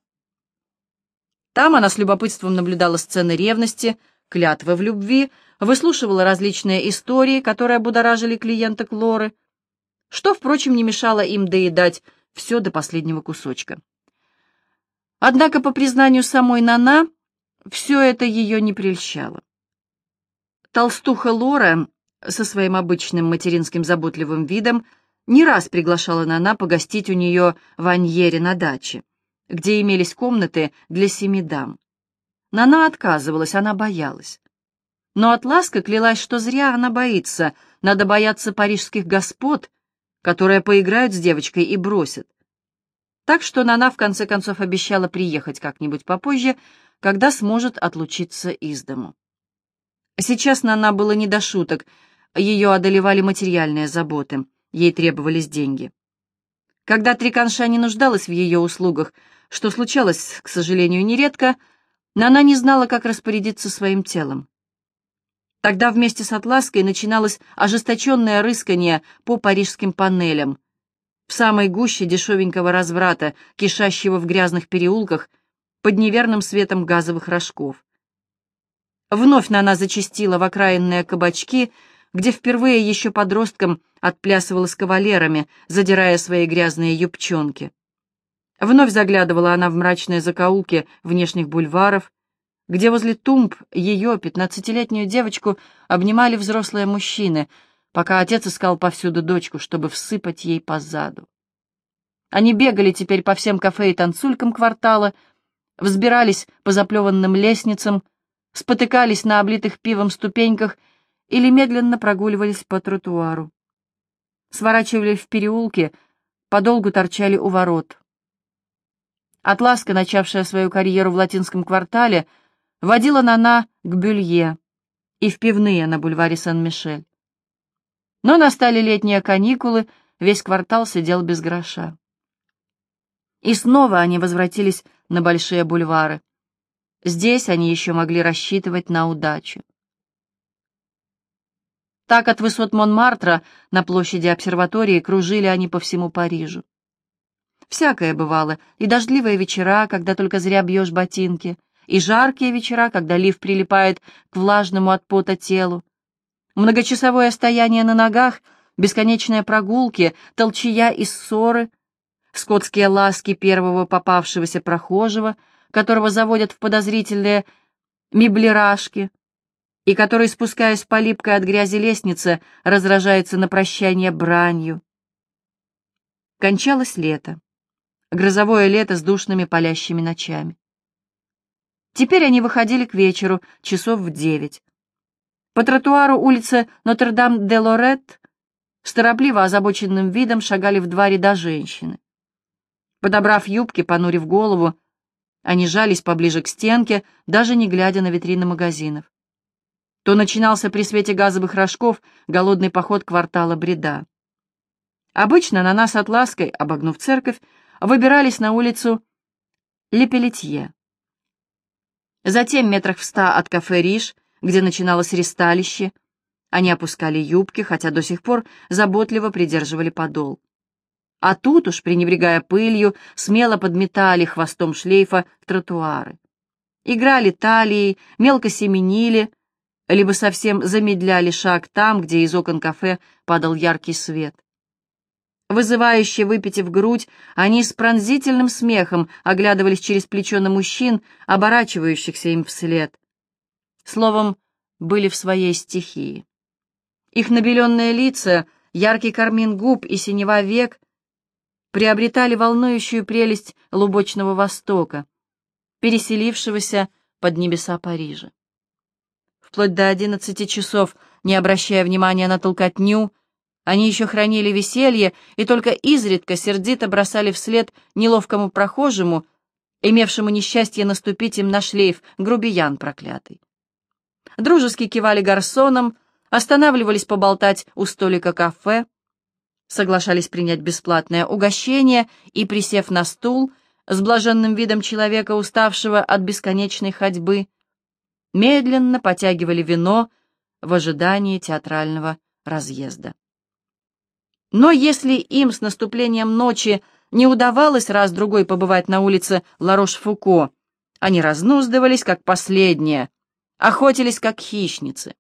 Там она с любопытством наблюдала сцены ревности, клятвы в любви, выслушивала различные истории, которые будоражили клиента Клоры, что, впрочем, не мешало им доедать все до последнего кусочка. Однако, по признанию самой Нана, все это ее не прельщало. Толстуха Лора со своим обычным материнским заботливым видом не раз приглашала Нана погостить у нее в Аньере на даче где имелись комнаты для семи дам. Нана отказывалась, она боялась. Но Атласка клялась, что зря она боится, надо бояться парижских господ, которые поиграют с девочкой и бросят. Так что Нана в конце концов обещала приехать как-нибудь попозже, когда сможет отлучиться из дому. Сейчас Нана было не до шуток, ее одолевали материальные заботы, ей требовались деньги. Когда Триканша не нуждалась в ее услугах, что случалось, к сожалению, нередко, но она не знала, как распорядиться своим телом. Тогда вместе с Атлаской начиналось ожесточенное рыскание по парижским панелям, в самой гуще дешевенького разврата, кишащего в грязных переулках под неверным светом газовых рожков. Вновь Нана зачастила в окраинные кабачки, где впервые еще подростком отплясывала с кавалерами, задирая свои грязные юбчонки. Вновь заглядывала она в мрачные закоулки внешних бульваров, где возле тумб ее, пятнадцатилетнюю девочку, обнимали взрослые мужчины, пока отец искал повсюду дочку, чтобы всыпать ей по заду. Они бегали теперь по всем кафе и танцулькам квартала, взбирались по заплеванным лестницам, спотыкались на облитых пивом ступеньках или медленно прогуливались по тротуару. Сворачивали в переулки, подолгу торчали у ворот. Атласка, начавшая свою карьеру в латинском квартале, водила Нана к Бюлье и в пивные на бульваре Сан-Мишель. Но настали летние каникулы, весь квартал сидел без гроша. И снова они возвратились на большие бульвары. Здесь они еще могли рассчитывать на удачу. Так от высот Монмартра на площади обсерватории кружили они по всему Парижу. Всякое бывало, и дождливые вечера, когда только зря бьешь ботинки, и жаркие вечера, когда лиф прилипает к влажному от пота телу. Многочасовое стояние на ногах, бесконечные прогулки, толчья и ссоры, скотские ласки первого попавшегося прохожего, которого заводят в подозрительные меблирашки, и который, спускаясь по липкой от грязи лестнице, разражается на прощание бранью. Кончалось лето. Грозовое лето с душными палящими ночами. Теперь они выходили к вечеру, часов в девять. По тротуару улицы Нотр-Дам-де-Лорет с торопливо озабоченным видом шагали в два ряда женщины. Подобрав юбки, понурив голову, они жались поближе к стенке, даже не глядя на витрины магазинов. То начинался при свете газовых рожков голодный поход квартала Бреда. Обычно на нас атлаской, обогнув церковь, выбирались на улицу Лепелетье. Затем, метрах в ста от кафе «Риш», где начиналось ресталище, они опускали юбки, хотя до сих пор заботливо придерживали подол. А тут уж, пренебрегая пылью, смело подметали хвостом шлейфа тротуары. Играли талией, мелко семенили, либо совсем замедляли шаг там, где из окон кафе падал яркий свет. Вызывающе выпитив грудь, они с пронзительным смехом оглядывались через плечо на мужчин, оборачивающихся им вслед. Словом, были в своей стихии. Их набеленные лица, яркий кармин губ и синева век приобретали волнующую прелесть лубочного Востока, переселившегося под небеса Парижа. Вплоть до одиннадцати часов, не обращая внимания на толкотню, они еще хранили веселье и только изредка сердито бросали вслед неловкому прохожему, имевшему несчастье наступить им на шлейф, грубиян проклятый. Дружески кивали гарсонам, останавливались поболтать у столика кафе, соглашались принять бесплатное угощение и, присев на стул, с блаженным видом человека, уставшего от бесконечной ходьбы, медленно потягивали вино в ожидании театрального разъезда. Но если им с наступлением ночи не удавалось раз-другой побывать на улице Ларош-Фуко, они разнуздывались, как последние, охотились, как хищницы.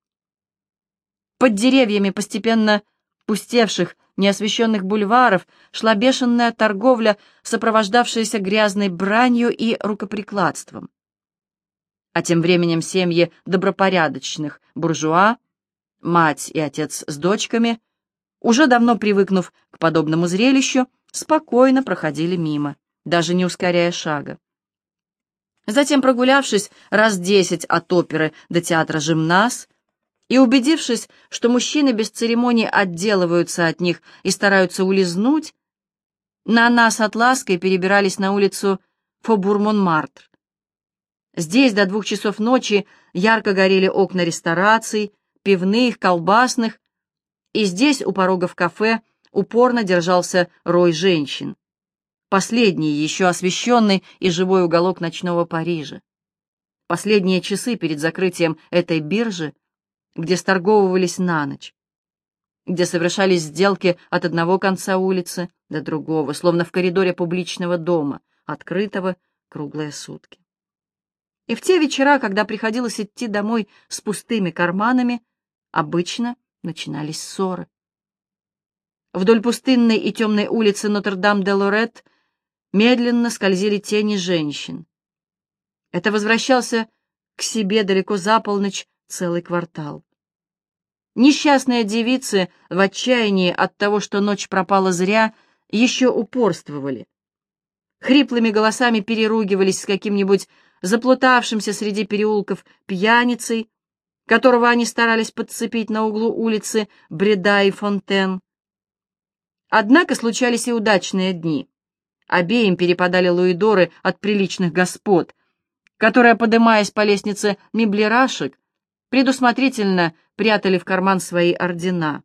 Под деревьями постепенно пустевших, неосвещенных бульваров шла бешеная торговля, сопровождавшаяся грязной бранью и рукоприкладством. А тем временем семьи добропорядочных буржуа, мать и отец с дочками — уже давно привыкнув к подобному зрелищу, спокойно проходили мимо, даже не ускоряя шага. Затем, прогулявшись раз десять от оперы до театра «Жимнас», и убедившись, что мужчины без церемоний отделываются от них и стараются улизнуть, на нас от лаской перебирались на улицу Фобур-Монмартр. Здесь до двух часов ночи ярко горели окна рестораций, пивных, колбасных и здесь, у порога в кафе, упорно держался рой женщин. Последний, еще освещенный и живой уголок ночного Парижа. Последние часы перед закрытием этой биржи, где сторговывались на ночь, где совершались сделки от одного конца улицы до другого, словно в коридоре публичного дома, открытого круглые сутки. И в те вечера, когда приходилось идти домой с пустыми карманами, обычно начинались ссоры. Вдоль пустынной и темной улицы Нотр-Дам-де-Лорет медленно скользили тени женщин. Это возвращался к себе далеко за полночь целый квартал. Несчастные девицы в отчаянии от того, что ночь пропала зря, еще упорствовали. Хриплыми голосами переругивались с каким-нибудь заплутавшимся среди переулков пьяницей, которого они старались подцепить на углу улицы Бреда и Фонтен. Однако случались и удачные дни. Обеим перепадали луидоры от приличных господ, которые, подымаясь по лестнице меблерашек, предусмотрительно прятали в карман свои ордена.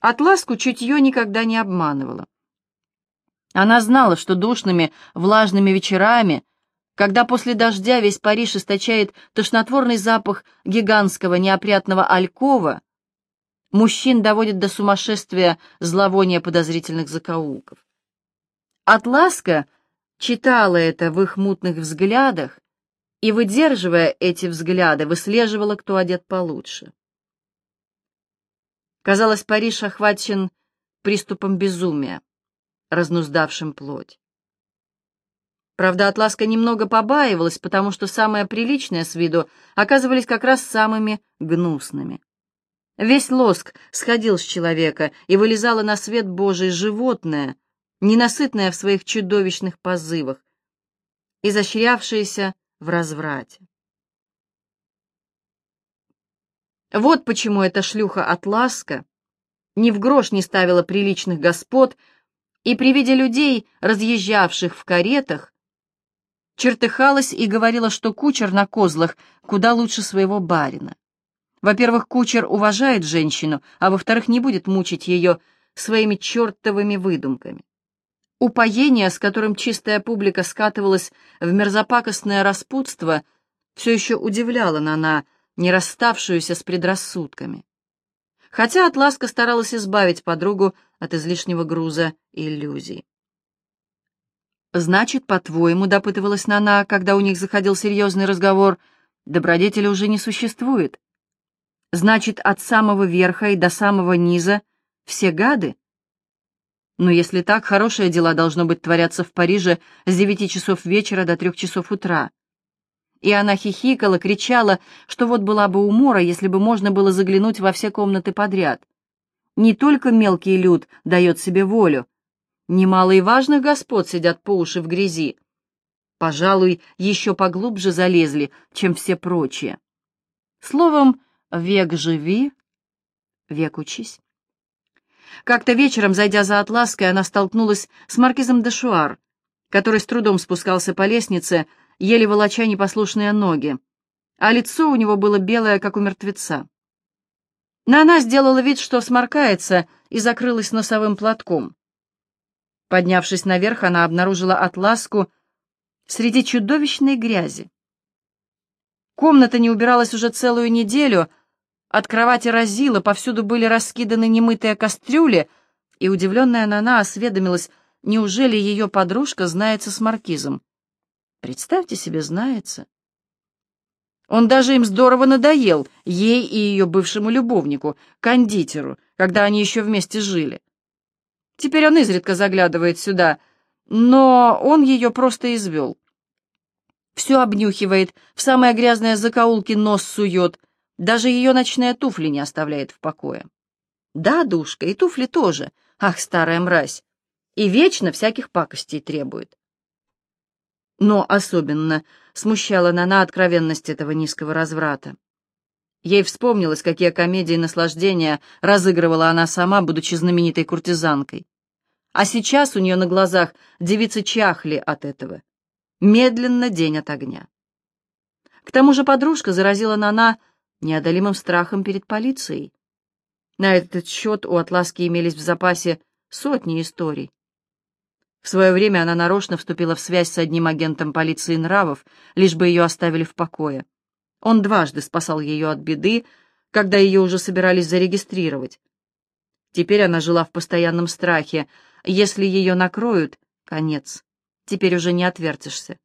Атласку чутье никогда не обманывало. Она знала, что душными, влажными вечерами когда после дождя весь Париж источает тошнотворный запах гигантского неопрятного алькова, мужчин доводит до сумасшествия зловония подозрительных закоулков. Атласка читала это в их мутных взглядах и, выдерживая эти взгляды, выслеживала, кто одет получше. Казалось, Париж охвачен приступом безумия, разнуздавшим плоть. Правда, Атласка немного побаивалась, потому что самые приличные с виду оказывались как раз самыми гнусными. Весь лоск сходил с человека, и вылезало на свет Божий животное, ненасытное в своих чудовищных позывах, изощрявшееся в разврате. Вот почему эта шлюха Атласка ни в грош не ставила приличных господ, и при виде людей, разъезжавших в каретах, чертыхалась и говорила, что кучер на козлах куда лучше своего барина. Во-первых, кучер уважает женщину, а во-вторых, не будет мучить ее своими чертовыми выдумками. Упоение, с которым чистая публика скатывалась в мерзопакостное распутство, все еще удивляло Нана, не расставшуюся с предрассудками. Хотя Атласка старалась избавить подругу от излишнего груза иллюзий. «Значит, по-твоему, — допытывалась Нана, когда у них заходил серьезный разговор, — добродетели уже не существует. Значит, от самого верха и до самого низа все гады? Но если так, хорошие дела должно быть творятся в Париже с девяти часов вечера до трех часов утра. И она хихикала, кричала, что вот была бы умора, если бы можно было заглянуть во все комнаты подряд. Не только мелкий люд дает себе волю. Немало и важных господ сидят по уши в грязи. Пожалуй, еще поглубже залезли, чем все прочие. Словом, Век живи, век учись. Как-то вечером, зайдя за Атлаской, она столкнулась с маркизом де Шуар, который с трудом спускался по лестнице, еле волоча непослушные ноги, а лицо у него было белое, как у мертвеца. Но она сделала вид, что сморкается, и закрылась носовым платком. Поднявшись наверх, она обнаружила Атласку среди чудовищной грязи. Комната не убиралась уже целую неделю — от кровати разило, повсюду были раскиданы немытые кастрюли, и удивленная Нана осведомилась, неужели ее подружка знается с маркизом. Представьте себе, знается. Он даже им здорово надоел, ей и ее бывшему любовнику, кондитеру, когда они еще вместе жили. Теперь он изредка заглядывает сюда, но он ее просто извел. Все обнюхивает, в самые грязные закоулки нос сует, даже ее ночные туфли не оставляет в покое. Да, душка, и туфли тоже. Ах, старая мразь. И вечно всяких пакостей требует. Но особенно смущала Нана откровенность этого низкого разврата. Ей вспомнилось, какие комедии наслаждения разыгрывала она сама, будучи знаменитой куртизанкой. А сейчас у нее на глазах девицы чахли от этого. Медленно день от огня. К тому же подружка заразила Нана неодолимым страхом перед полицией. На этот счет у Атласки имелись в запасе сотни историй. В свое время она нарочно вступила в связь с одним агентом полиции нравов, лишь бы ее оставили в покое. Он дважды спасал ее от беды, когда ее уже собирались зарегистрировать. Теперь она жила в постоянном страхе. Если ее накроют, конец. Теперь уже не отвертишься.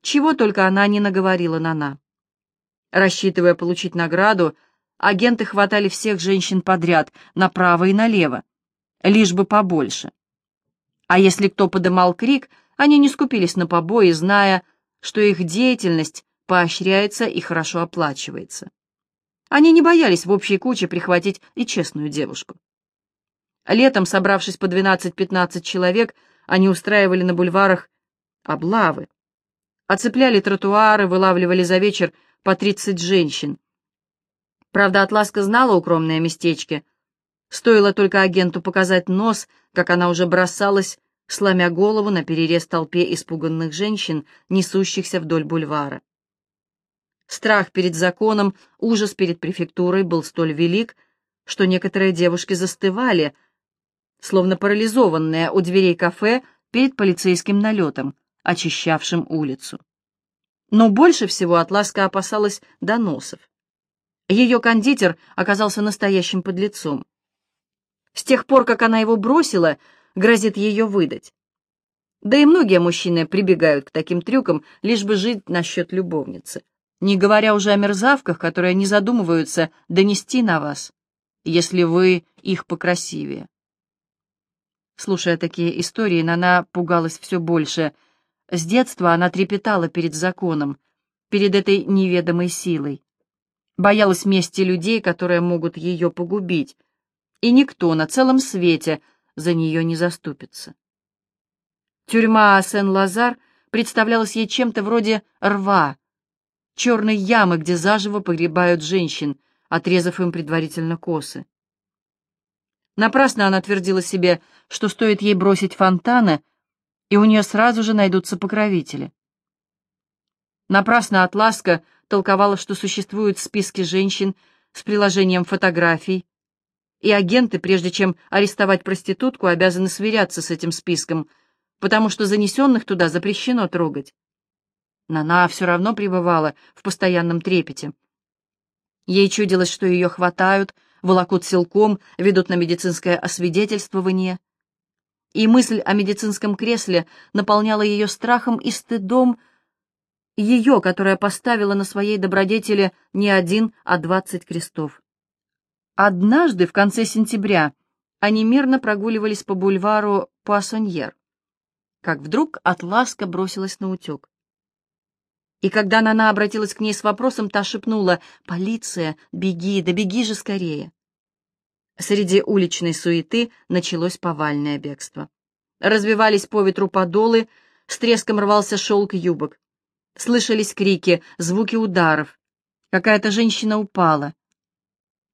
Чего только она не наговорила на на. Рассчитывая получить награду, агенты хватали всех женщин подряд, направо и налево, лишь бы побольше. А если кто подымал крик, они не скупились на побои, зная, что их деятельность поощряется и хорошо оплачивается. Они не боялись в общей куче прихватить и честную девушку. Летом, собравшись по 12-15 человек, они устраивали на бульварах облавы. Оцепляли тротуары, вылавливали за вечер по тридцать женщин. Правда, Атласка знала укромное местечко. Стоило только агенту показать нос, как она уже бросалась, сломя голову на перерез толпе испуганных женщин, несущихся вдоль бульвара. Страх перед законом, ужас перед префектурой был столь велик, что некоторые девушки застывали, словно парализованные у дверей кафе перед полицейским налетом, очищавшим улицу. Но больше всего Атласка опасалась доносов. Ее кондитер оказался настоящим подлецом. С тех пор, как она его бросила, грозит ее выдать. Да и многие мужчины прибегают к таким трюкам, лишь бы жить на счет любовницы. Не говоря уже о мерзавках, которые не задумываются донести на вас, если вы их покрасивее. Слушая такие истории, Нана пугалась все больше. С детства она трепетала перед законом, перед этой неведомой силой. Боялась мести людей, которые могут ее погубить, и никто на целом свете за нее не заступится. Тюрьма Сен-Лазар представлялась ей чем-то вроде рва, черной ямы, где заживо погребают женщин, отрезав им предварительно косы. Напрасно она твердила себе, что стоит ей бросить фонтаны, и у нее сразу же найдутся покровители. Напрасно Атласка толковала, что существуют списки женщин с приложением фотографий, и агенты, прежде чем арестовать проститутку, обязаны сверяться с этим списком, потому что занесенных туда запрещено трогать. Нана все равно пребывала в постоянном трепете. Ей чудилось, что ее хватают, волокут силком, ведут на медицинское освидетельствование. И мысль о медицинском кресле наполняла ее страхом и стыдом, ее, которая поставила на своей добродетели не один, а двадцать крестов. Однажды, в конце сентября, они мирно прогуливались по бульвару Пуассоньер, как вдруг Атласка бросилась на утек. И когда Нана обратилась к ней с вопросом, та шепнула «Полиция, беги, да беги же скорее!» Среди уличной суеты началось повальное бегство. Развивались по ветру подолы, с треском рвался шелк юбок. Слышались крики, звуки ударов. Какая-то женщина упала.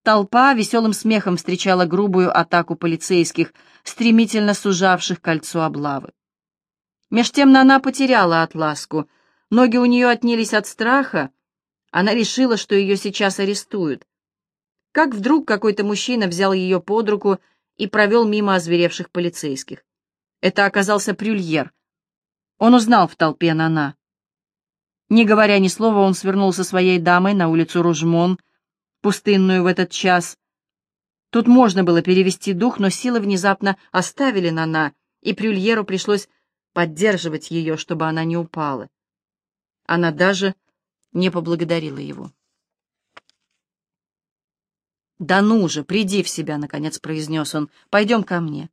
Толпа веселым смехом встречала грубую атаку полицейских, стремительно сужавших кольцо облавы. Меж тем Нана потеряла отласку. Ноги у нее отнялись от страха. Она решила, что ее сейчас арестуют. Как вдруг какой-то мужчина взял ее под руку и провел мимо озверевших полицейских. Это оказался Прюльер. Он узнал в толпе Нана. Не говоря ни слова, он свернул со своей дамой на улицу Ружмон, пустынную в этот час. Тут можно было перевести дух, но силы внезапно оставили Нана, и Прюльеру пришлось поддерживать ее, чтобы она не упала. Она даже не поблагодарила его. «Да ну же, приди в себя», — наконец произнес он. «Пойдем ко мне».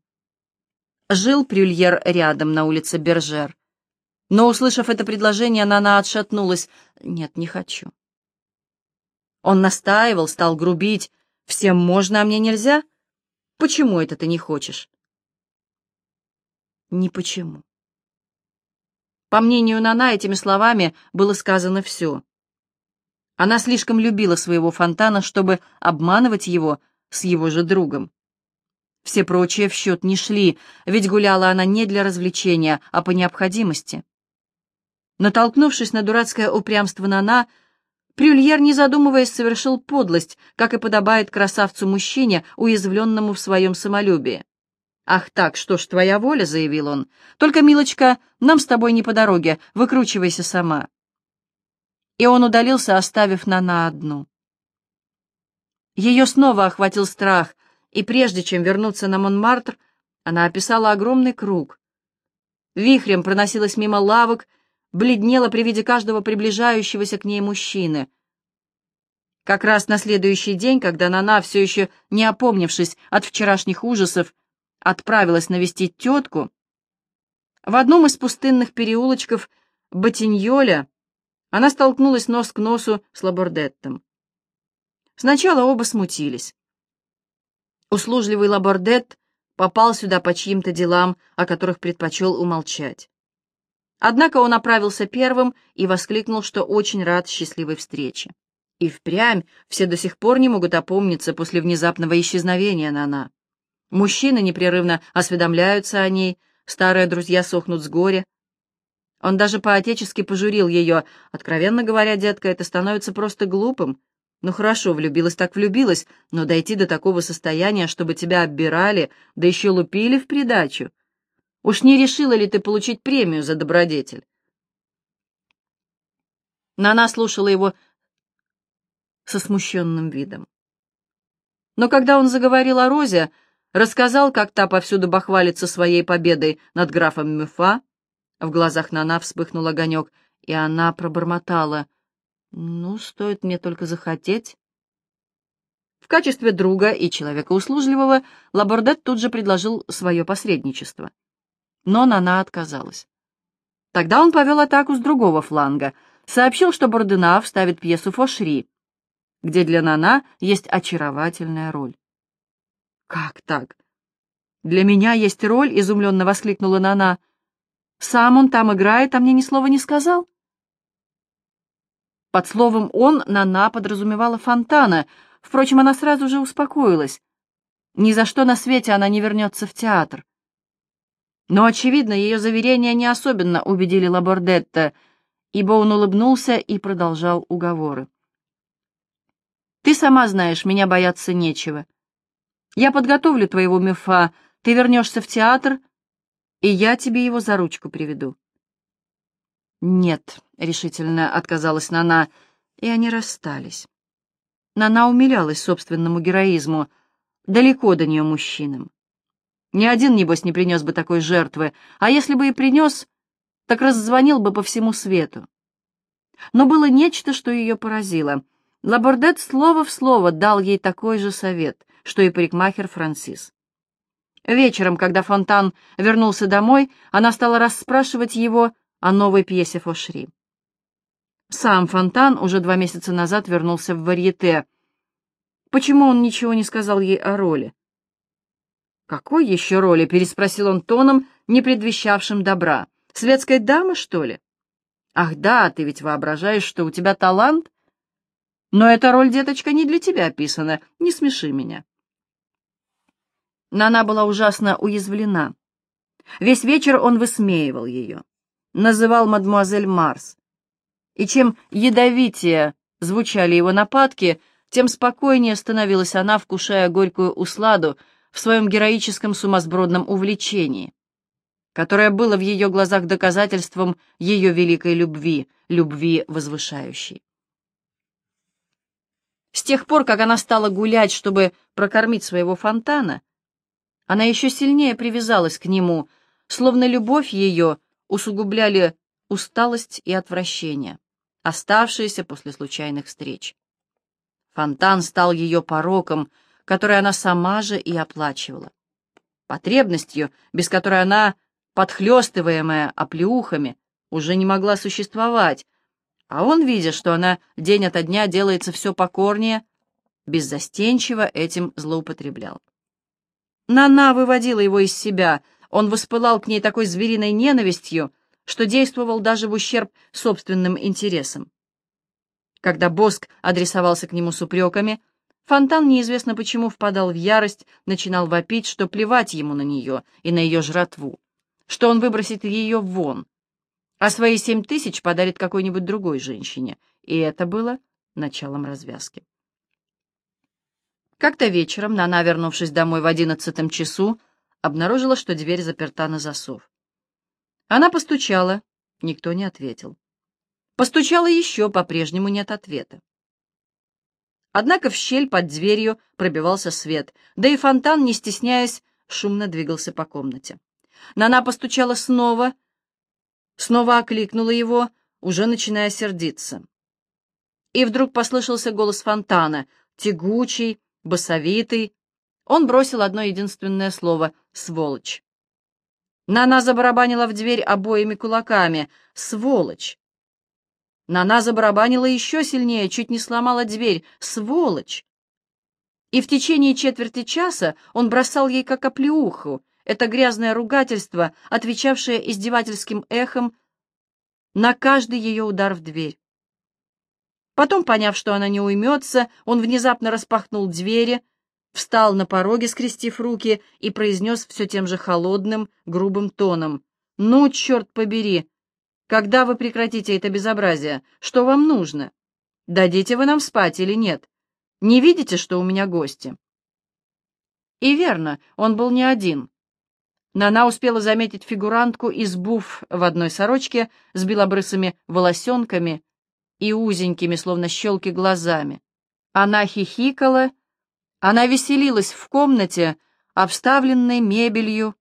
Жил Прюльер рядом, на улице Бержер. Но, услышав это предложение, Нана отшатнулась. «Нет, не хочу». Он настаивал, стал грубить. «Всем можно, а мне нельзя? Почему это ты не хочешь?» «Не почему». По мнению Нана, этими словами было сказано все. Она слишком любила своего фонтана, чтобы обманывать его с его же другом. Все прочие в счет не шли, ведь гуляла она не для развлечения, а по необходимости. Натолкнувшись на дурацкое упрямство Нана, Прюльер, не задумываясь, совершил подлость, как и подобает красавцу-мужчине, уязвленному в своем самолюбии. «Ах так, что ж, твоя воля», — заявил он. «Только, милочка, нам с тобой не по дороге, выкручивайся сама». И он удалился, оставив Нана одну. Ее снова охватил страх, и прежде чем вернуться на Монмартр, она описала огромный круг. Вихрем проносилась мимо лавок, бледнела при виде каждого приближающегося к ней мужчины. Как раз на следующий день, когда Нана, все еще не опомнившись от вчерашних ужасов, отправилась навестить тетку, в одном из пустынных переулочков Ботиньоля она столкнулась нос к носу с Лабордеттом. Сначала оба смутились. Услужливый Лабордет попал сюда по чьим-то делам, о которых предпочел умолчать. Однако он оправился первым и воскликнул, что очень рад счастливой встрече. И впрямь все до сих пор не могут опомниться после внезапного исчезновения Нана. Мужчины непрерывно осведомляются о ней, старые друзья сохнут с горя. Он даже по-отечески пожурил ее. Откровенно говоря, детка, это становится просто глупым. Ну хорошо, влюбилась так влюбилась, но дойти до такого состояния, чтобы тебя оббирали, да еще лупили в придачу. Уж не решила ли ты получить премию за добродетель? Нана слушала его со смущенным видом. Но когда он заговорил о Розе, рассказал, как та повсюду бахвалится своей победой над графом Мюфа, В глазах Нана вспыхнул огонек, и она пробормотала. «Ну, стоит мне только захотеть». В качестве друга и человека услужливого Лабордет тут же предложил свое посредничество. Но Нана отказалась. Тогда он повел атаку с другого фланга, сообщил, что Борденав ставит пьесу Фошри, где для Нана есть очаровательная роль. «Как так?» «Для меня есть роль», — изумленно воскликнула Нана. «Сам он там играет, а мне ни слова не сказал?» Под словом «он» Нана подразумевала Фонтана. Впрочем, она сразу же успокоилась. Ни за что на свете она не вернется в театр. Но, очевидно, ее заверения не особенно убедили Лабордетта, ибо он улыбнулся и продолжал уговоры. «Ты сама знаешь, меня бояться нечего. Я подготовлю твоего мифа, ты вернешься в театр, и я тебе его за ручку приведу». «Нет», — решительно отказалась Нана, и они расстались. Нана умилялась собственному героизму, далеко до нее мужчинам. Ни один, небось, не принес бы такой жертвы, а если бы и принес, так раззвонил бы по всему свету. Но было нечто, что ее поразило. Лабордет слово в слово дал ей такой же совет, что и парикмахер Франсис. Вечером, когда Фонтан вернулся домой, она стала расспрашивать его о новой пьесе Фошри. Сам Фонтан уже два месяца назад вернулся в варьете. Почему он ничего не сказал ей о роли? «Какой еще роли?» — переспросил он тоном, не предвещавшим добра. «Светской дамы, что ли?» «Ах да, ты ведь воображаешь, что у тебя талант?» «Но эта роль, деточка, не для тебя писана. Не смеши меня». Нана была ужасно уязвлена. Весь вечер он высмеивал ее, называл мадмуазель Марс. И чем ядовитее звучали его нападки, тем спокойнее становилась она, вкушая горькую усладу в своем героическом сумасбродном увлечении, которое было в ее глазах доказательством ее великой любви, любви возвышающей. С тех пор, как она стала гулять, чтобы прокормить своего фонтана, она еще сильнее привязалась к нему, словно любовь ее усугубляли усталость и отвращение, оставшиеся после случайных встреч. Фонтан стал ее пороком, который она сама же и оплачивала. Потребностью, без которой она, подхлестываемая оплеухами, уже не могла существовать, а он, видя, что она день ото дня делается все покорнее, беззастенчиво этим злоупотреблял. Нана выводила его из себя, он воспылал к ней такой звериной ненавистью, что действовал даже в ущерб собственным интересам. Когда Боск адресовался к нему с упреками, Фонтан неизвестно почему впадал в ярость, начинал вопить, что плевать ему на нее и на ее жратву, что он выбросит ее вон, а свои семь тысяч подарит какой-нибудь другой женщине, и это было началом развязки. Как-то вечером Нана, вернувшись домой в одиннадцатом часу, обнаружила, что дверь заперта на засов. Она постучала, никто не ответил. Постучала еще, по-прежнему нет ответа. Однако в щель под дверью пробивался свет, да и фонтан, не стесняясь, шумно двигался по комнате. Нана постучала снова, снова окликнула его, уже начиная сердиться. И вдруг послышался голос фонтана, тягучий, басовитый. Он бросил одно единственное слово — «сволочь». Нана забарабанила в дверь обоими кулаками. «Сволочь!» Нана забарабанила еще сильнее, чуть не сломала дверь. «Сволочь!» И в течение четверти часа он бросал ей как оплеуху, это грязное ругательство, отвечавшее издевательским эхом на каждый ее удар в дверь. Потом, поняв, что она не уймется, он внезапно распахнул двери, встал на пороге, скрестив руки, и произнес все тем же холодным, грубым тоном. «Ну, черт побери! Когда вы прекратите это безобразие? Что вам нужно? Дадите вы нам спать или нет? Не видите, что у меня гости?» И верно, он был не один. Нана успела заметить фигурантку из буф в одной сорочке с белобрысыми волосенками и узенькими, словно щелки, глазами. Она хихикала, она веселилась в комнате, обставленной мебелью,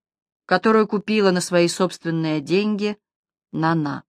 которую купила на свои собственные деньги, на-на.